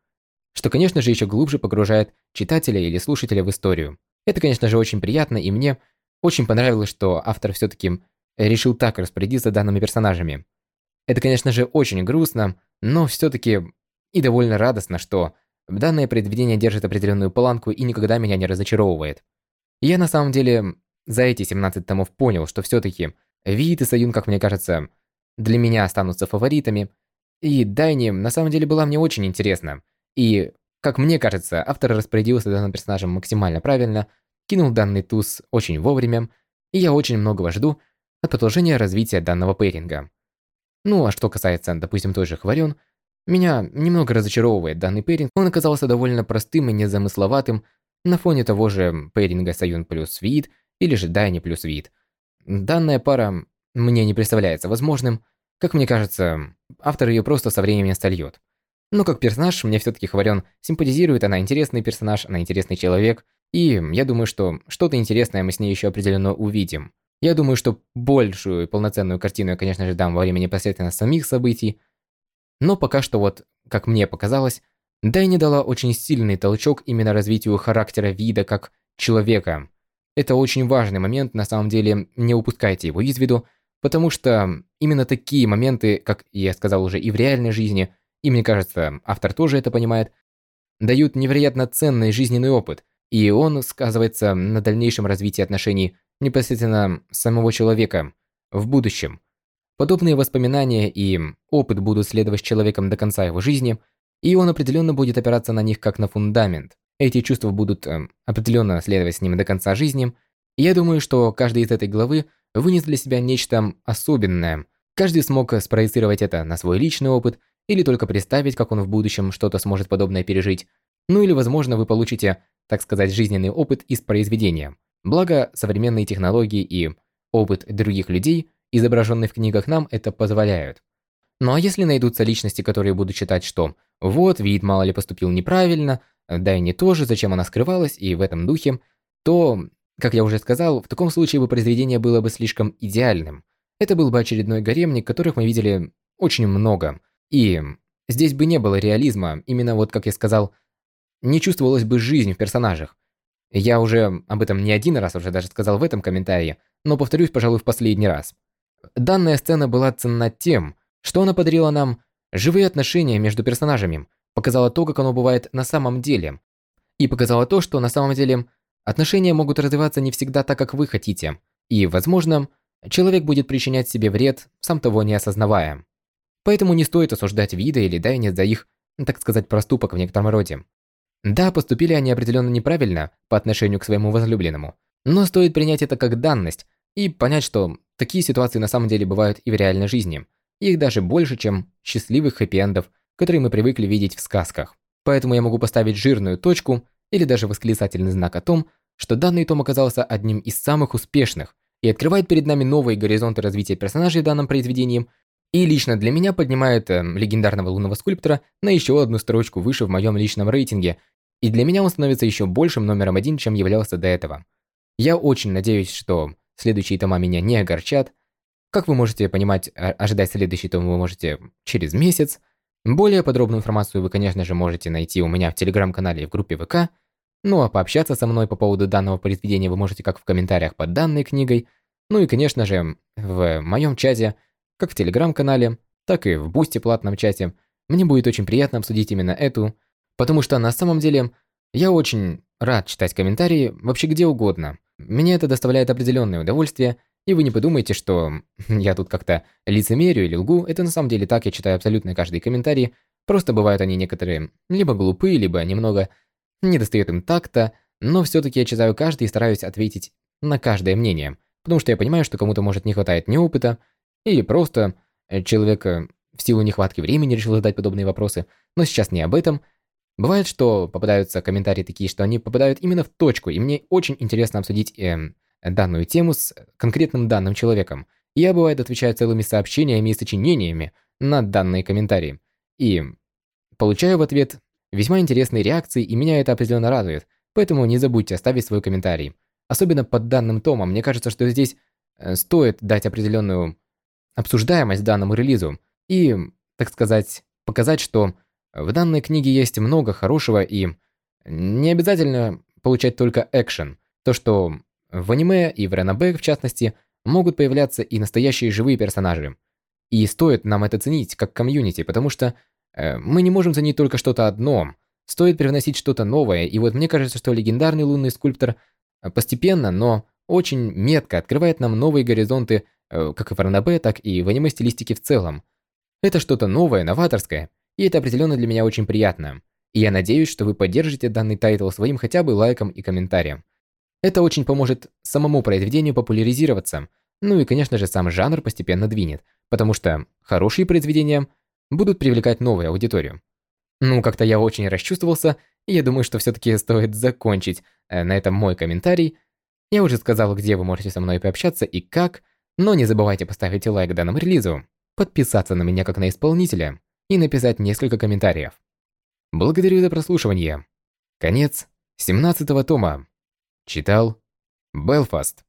что, конечно же, еще глубже погружает читателя или слушателя в историю. Это, конечно же, очень приятно, и мне очень понравилось, что автор все-таки решил так распорядиться данными персонажами. Это, конечно же, очень грустно, но все-таки и довольно радостно, что данное произведение держит определенную планку и никогда меня не разочаровывает. Я на самом деле за эти 17 томов понял, что все-таки Виид и Саюн, как мне кажется, для меня останутся фаворитами, и Дайни на самом деле была мне очень интересна. И, как мне кажется, автор распорядился данным персонажем максимально правильно, кинул данный туз очень вовремя, и я очень многого жду от продолжения развития данного пейринга. Ну, а что касается, допустим, той же Хварен, меня немного разочаровывает данный пейринг. Он оказался довольно простым и незамысловатым на фоне того же пейринга Саюн плюс Вид или же Дайни плюс Вид. Данная пара мне не представляется возможным. Как мне кажется, автор ее просто со временем стольет. Но как персонаж мне все-таки Хварен симпатизирует, она интересный персонаж, она интересный человек, и я думаю, что что-то интересное мы с ней еще определенно увидим. Я думаю, что большую полноценную картину я, конечно же, дам во время непосредственно самих событий, но пока что вот, как мне показалось, Дайни дала очень сильный толчок именно развитию характера вида как человека. Это очень важный момент, на самом деле, не упускайте его из виду, потому что именно такие моменты, как я сказал уже и в реальной жизни, и мне кажется, автор тоже это понимает, дают невероятно ценный жизненный опыт, и он сказывается на дальнейшем развитии отношений непосредственно самого человека в будущем. Подобные воспоминания и опыт будут следовать с человеком до конца его жизни, и он определенно будет опираться на них как на фундамент. Эти чувства будут э, определенно следовать с ним до конца жизни. Я думаю, что каждый из этой главы вынес для себя нечто особенное. Каждый смог спроецировать это на свой личный опыт или только представить, как он в будущем что-то сможет подобное пережить. Ну или, возможно, вы получите, так сказать, жизненный опыт из произведения. Благо, современные технологии и опыт других людей, изображенный в книгах, нам это позволяют. Ну а если найдутся личности, которые будут считать, что вот, вид мало ли поступил неправильно, да и не тоже, зачем она скрывалась, и в этом духе, то, как я уже сказал, в таком случае бы произведение было бы слишком идеальным. Это был бы очередной гаремник, которых мы видели очень много, и здесь бы не было реализма, именно вот как я сказал, не чувствовалась бы жизнь в персонажах. Я уже об этом не один раз уже даже сказал в этом комментарии, но повторюсь, пожалуй, в последний раз. Данная сцена была ценна тем, что она подарила нам живые отношения между персонажами, показала то, как оно бывает на самом деле, и показала то, что на самом деле отношения могут развиваться не всегда так, как вы хотите, и, возможно, человек будет причинять себе вред, сам того не осознавая. Поэтому не стоит осуждать Вида или Дайни за их, так сказать, проступок в некотором роде. Да, поступили они определенно неправильно по отношению к своему возлюбленному, но стоит принять это как данность и понять, что такие ситуации на самом деле бывают и в реальной жизни. Их даже больше, чем счастливых хэппи-эндов, которые мы привыкли видеть в сказках. Поэтому я могу поставить жирную точку или даже восклицательный знак о том, что данный том оказался одним из самых успешных и открывает перед нами новые горизонты развития персонажей в данном произведении, и лично для меня поднимает э, легендарного лунного скульптора на еще одну строчку выше в моем личном рейтинге, и для меня он становится еще большим номером один, чем являлся до этого. Я очень надеюсь, что следующие тома меня не огорчат. Как вы можете понимать, ожидать следующий том вы можете через месяц. Более подробную информацию вы, конечно же, можете найти у меня в телеграм-канале и в группе ВК. Ну а пообщаться со мной по поводу данного произведения вы можете как в комментариях под данной книгой, ну и, конечно же, в моем чате – как в телеграм-канале, так и в бусте платном чате. Мне будет очень приятно обсудить именно эту Потому что на самом деле я очень рад читать комментарии вообще где угодно. Мне это доставляет определенное удовольствие, и вы не подумайте, что я тут как-то лицемерю или лгу. Это на самом деле так, я читаю абсолютно каждый комментарий. Просто бывают они некоторые либо глупые, либо немного не достает им такта, но все-таки я читаю каждый и стараюсь ответить на каждое мнение, потому что я понимаю, что кому-то может не хватает не опыта, или просто человек в силу нехватки времени решил задать подобные вопросы, но сейчас не об этом. Бывает, что попадаются комментарии такие, что они попадают именно в точку, и мне очень интересно обсудить э, данную тему с конкретным данным человеком. Я, бывает, отвечаю целыми сообщениями и сочинениями на данные комментарии. И получаю в ответ весьма интересные реакции, и меня это определенно радует. Поэтому не забудьте оставить свой комментарий. Особенно под данным томом, мне кажется, что здесь э, стоит дать определенную обсуждаемость данному релизу и, так сказать, показать, что в данной книге есть много хорошего и не обязательно получать только экшен. То, что в аниме и в Ренобэ, в частности, могут появляться и настоящие живые персонажи. И стоит нам это ценить как комьюнити, потому что э, мы не можем ценить только что-то одно. Стоит привносить что-то новое, и вот мне кажется, что легендарный лунный скульптор э, постепенно, но очень метко открывает нам новые горизонты, как и в Ранобе, так и в аниме-стилистике в целом. Это что-то новое, новаторское, и это определенно для меня очень приятно. И я надеюсь, что вы поддержите данный тайтл своим хотя бы лайком и комментарием. Это очень поможет самому произведению популяризироваться, ну и, конечно же, сам жанр постепенно двинет, потому что хорошие произведения будут привлекать новую аудиторию. Ну, как-то я очень расчувствовался, и я думаю, что все-таки стоит закончить э, на этом мой комментарий. Я уже сказал, где вы можете со мной пообщаться и как, но не забывайте поставить лайк данному релизу, подписаться на меня как на исполнителя и написать несколько комментариев. Благодарю за прослушивание. Конец 17 тома. Читал Белфаст.